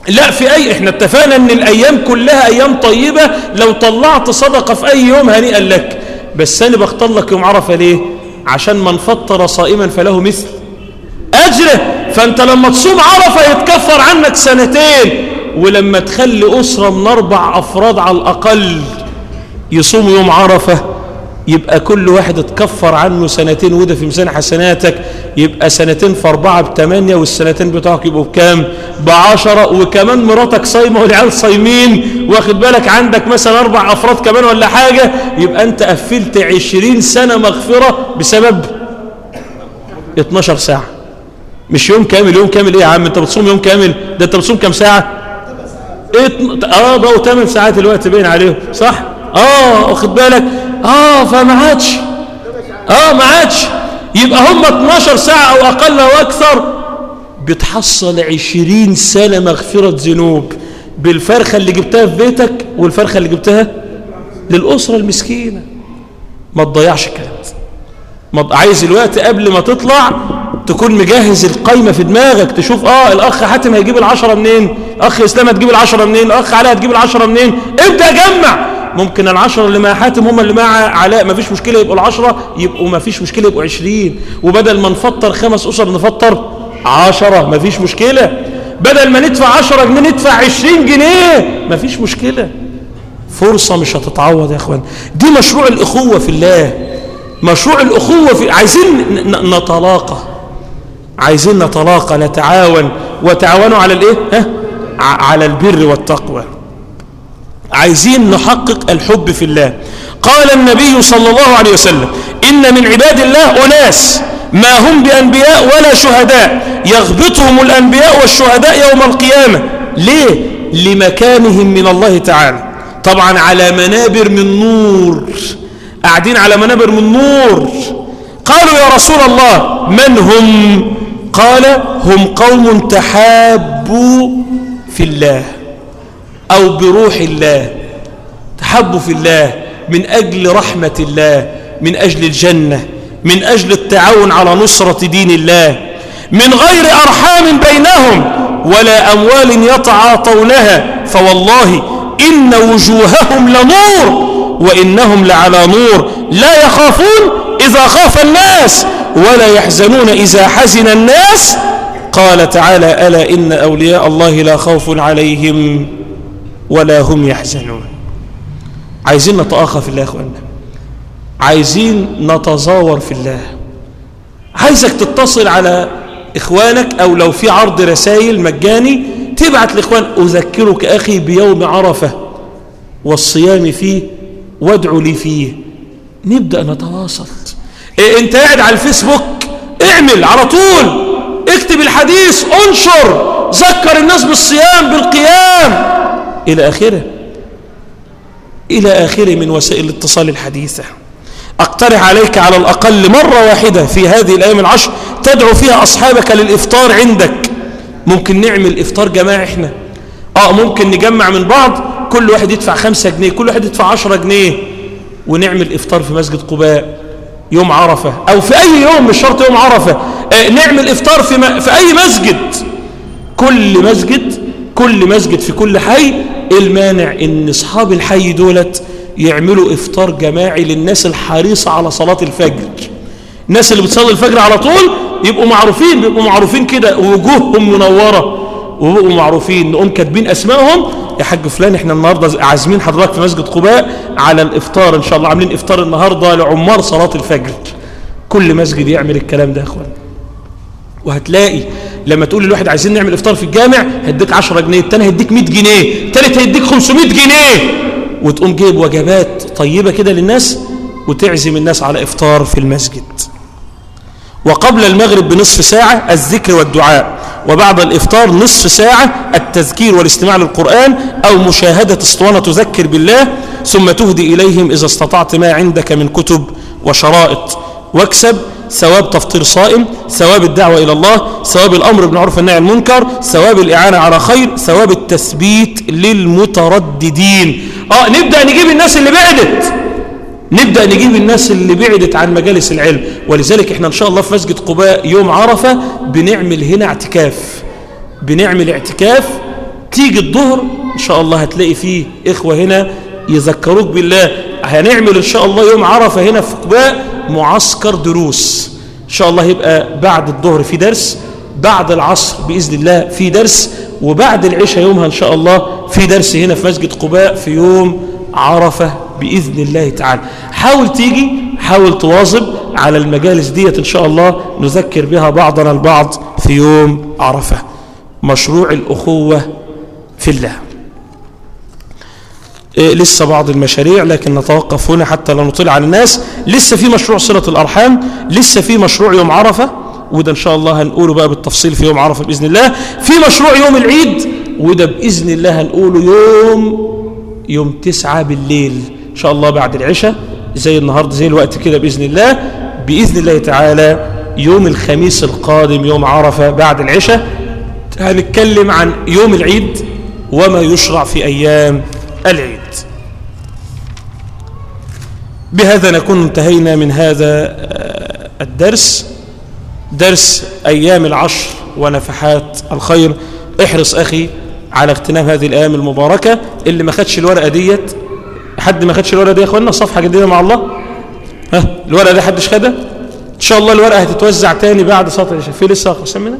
لا في أي إحنا اتفقنا إن الأيام كلها أيام طيبة. لو طلعت صدقة في أي يوم هنيئا لك. بس أنا بختار لك يوم عرفة ليه؟ عشان من فطر صائما فله مثل أجره. فأنت لما تصوم عرفة يتكفر عنك سنتين ولما تخلي أسرة من أربع أفراد على الأقل يصوم يوم عرفة يبقى كل واحد اتكفر عنه سنتين وده في ميزان حسناتك يبقى سنتين في أربعة بثمانية والسنتين بتوعك يبقوا بكام؟ بعشرة وكمان مراتك صايمة والعيال صايمين واخد بالك؟ عندك مثلا أربع أفراد كمان ولا حاجة يبقى أنت قفلت عشرين سنة مغفرة بسبب 12 ساعة. مش يوم كامل يوم كامل إيه يا عم؟ أنت بتصوم يوم كامل؟ ده أنت بتصوم كام ساعة؟ آه بقوا 8 ساعات الوقت باين عليهم صح؟ آه واخد بالك؟ آه فما عادش. آه ما عادش. يبقى هم 12 ساعة أو أقل أو أكثر بتحصل 20 سنة مغفرة ذنوب بالفرخة اللي جبتها في بيتك والفرخة اللي جبتها للأسرة المسكينة. ما تضيعش الكلام ده عايز الوقت قبل ما تطلع تكون مجهز القايمة في دماغك تشوف آه الأخ حاتم هيجيب العشرة منين؟ أخ إسلام هتجيب العشرة منين؟ أخ علاء هتجيب العشرة منين؟ ابدأ جمع. ممكن العشرة اللي مع حاتم هم اللي مع علاء مفيش مشكلة يبقوا العشرة يبقوا مفيش مشكلة يبقوا عشرين. وبدل ما نفطر خمس أسر نفطر عشرة مفيش مشكلة. بدل ما ندفع عشرة جنيه ندفع عشرين جنيه مفيش مشكلة. فرصة مش هتتعوض يا إخوان. دي مشروع الأخوة في الله. مشروع الأخوة في عايزين نتلاقى. عايزين نتلاقى نتعاون. وتعاونوا على الإيه؟ ها؟ على البر والتقوى. عايزين نحقق الحب في الله. قال النبي صلى الله عليه وسلم إن من عباد الله أناس ما هم بأنبياء ولا شهداء. يغبطهم الأنبياء والشهداء يوم القيامة. ليه؟ لمكانهم من الله تعالى. طبعا على منابر من نور. قاعدين على منابر من نور. قالوا يا رسول الله من هم؟ قال هم قوم تحابوا في الله. أو بروح الله تحبوا في الله من أجل رحمة الله من أجل الجنة من أجل التعاون على نصرة دين الله من غير أرحام بينهم ولا أموال يتعاطونها فوالله إن وجوههم لنور وإنهم لعلى نور لا يخافون إذا خاف الناس ولا يحزنون إذا حزن الناس قال تعالى ألا إن أولياء الله لا خوف عليهم؟ ولا هم يحزنون. عايزين نتآخى في الله يا عايزين نتزاور في الله. عايزك تتصل على إخوانك أو لو في عرض رسائل مجاني تبعت لإخوان أذكرك أخي بيوم عرفة والصيام فيه وادعو لي فيه. نبدأ نتواصل. إيه أنت قاعد على الفيسبوك اعمل على طول اكتب الحديث انشر ذكر الناس بالصيام بالقيام. إلى آخره. إلى آخره من وسائل الاتصال الحديثة. أقترح عليك على الأقل مرة واحدة في هذه الأيام العشر تدعو فيها أصحابك للإفطار عندك. ممكن نعمل إفطار جماعي إحنا. آه ممكن نجمع من بعض. كل واحد يدفع خمسة جنيه كل واحد يدفع عشرة جنيه ونعمل إفطار في مسجد قباء يوم عرفة أو في أي يوم مش شرط يوم عرفة. آه نعمل إفطار في. في أي مسجد. كل مسجد كل مسجد في كل حي المانع إن أصحاب الحي دولت يعملوا إفطار جماعي للناس الحريصة على صلاة الفجر؟ الناس اللي بتصلي الفجر على طول يبقوا معروفين بيبقوا معروفين كده وجوههم منورة وبقوا معروفين نقوم كاتبين أسمائهم يا حاج فلان إحنا النهاردة عازمين حضرتك في مسجد قباء على الإفطار إن شاء الله عاملين إفطار النهاردة لعمار صلاة الفجر. كل مسجد يعمل الكلام ده يا إخوان. وهتلاقي لما تقول للواحد عايزين نعمل إفطار في الجامع هيديك 10 جنيه التاني هيديك 100 جنيه التالت هيديك 500 جنيه. وتقوم جايب وجبات طيبة كده للناس وتعزم الناس على إفطار في المسجد. وقبل المغرب بنصف ساعة الذكر والدعاء وبعد الإفطار نصف ساعة التذكير والاستماع للقرآن أو مشاهدة أسطوانة تذكر بالله ثم تهدي إليهم إذا استطعت ما عندك من كتب وشرائط. واكسب ثواب تفطير صائم ثواب الدعوة إلى الله ثواب الأمر بالمعروف والنهي عن المنكر ثواب الإعانة على خير ثواب التثبيت للمترددين. آه نبدأ نجيب الناس اللي بعدت. نبدأ نجيب الناس اللي بعدت عن مجالس العلم. ولذلك إحنا إن شاء الله في مسجد قباء يوم عرفة بنعمل هنا اعتكاف. بنعمل اعتكاف. تيجي الظهر إن شاء الله هتلاقي فيه إخوة هنا يذكروك بالله. هنعمل إن شاء الله يوم عرفة هنا في قباء معسكر دروس. إن شاء الله يبقى بعد الظهر في درس بعد العصر بإذن الله في درس وبعد العشاء يومها إن شاء الله في درس هنا في مسجد قباء في يوم عرفة بإذن الله تعالى. حاول تيجي حاول تواظب على المجالس ديت إن شاء الله نذكر بها بعضنا البعض في يوم عرفة. مشروع الأخوة في الله. لسه بعض المشاريع لكن نتوقف هنا حتى لا نطيل على الناس. لسه في مشروع صلة الأرحام لسه في مشروع يوم عرفة. وده إن شاء الله هنقوله بقى بالتفصيل في يوم عرفة بإذن الله. في مشروع يوم العيد وده بإذن الله هنقوله يوم يوم تسعة بالليل. إن شاء الله بعد العشاء زي النهاردة زي الوقت كده بإذن الله. بإذن الله تعالى يوم الخميس القادم يوم عرفة بعد العشاء. هنتكلم عن يوم العيد وما يشرع في أيام. العيد. بهذا نكون انتهينا من هذا الدرس. درس أيام العشر ونفحات الخير. احرص أخي على اغتنام هذه الأيام المباركة. اللي ما خدش الورقة ديت حد ما خدش الورقة دي يا إخوانا؟ صفحة جديدة مع الله. ها الورقة دي حدش خدها؟ إن شاء الله الورقة هتتوزع تاني بعد صلاة العشاء. في لسه اقسم منها؟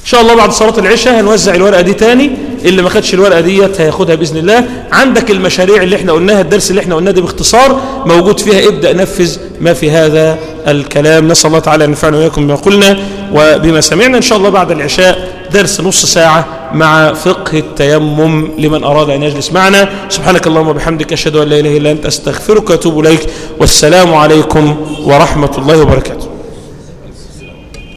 إن شاء الله بعد صلاة العشاء هنوزع الورقة دي تاني. اللي ما خدش الورقة ديت هياخدها بإذن الله. عندك المشاريع اللي إحنا قلناها الدرس اللي إحنا قلناه ده باختصار موجود فيها. ابدأ نفذ ما في هذا الكلام. نسأل الله تعالى أن ينفعنا وإياكم بما قلنا وبما سمعنا. إن شاء الله بعد العشاء درس نص ساعة مع فقه التيمم لمن أراد أن يجلس معنا. سبحانك اللهم وبحمدك أشهد أن لا إله إلا أنت أستغفرك وأتوب إليك. والسلام عليكم ورحمة الله وبركاته.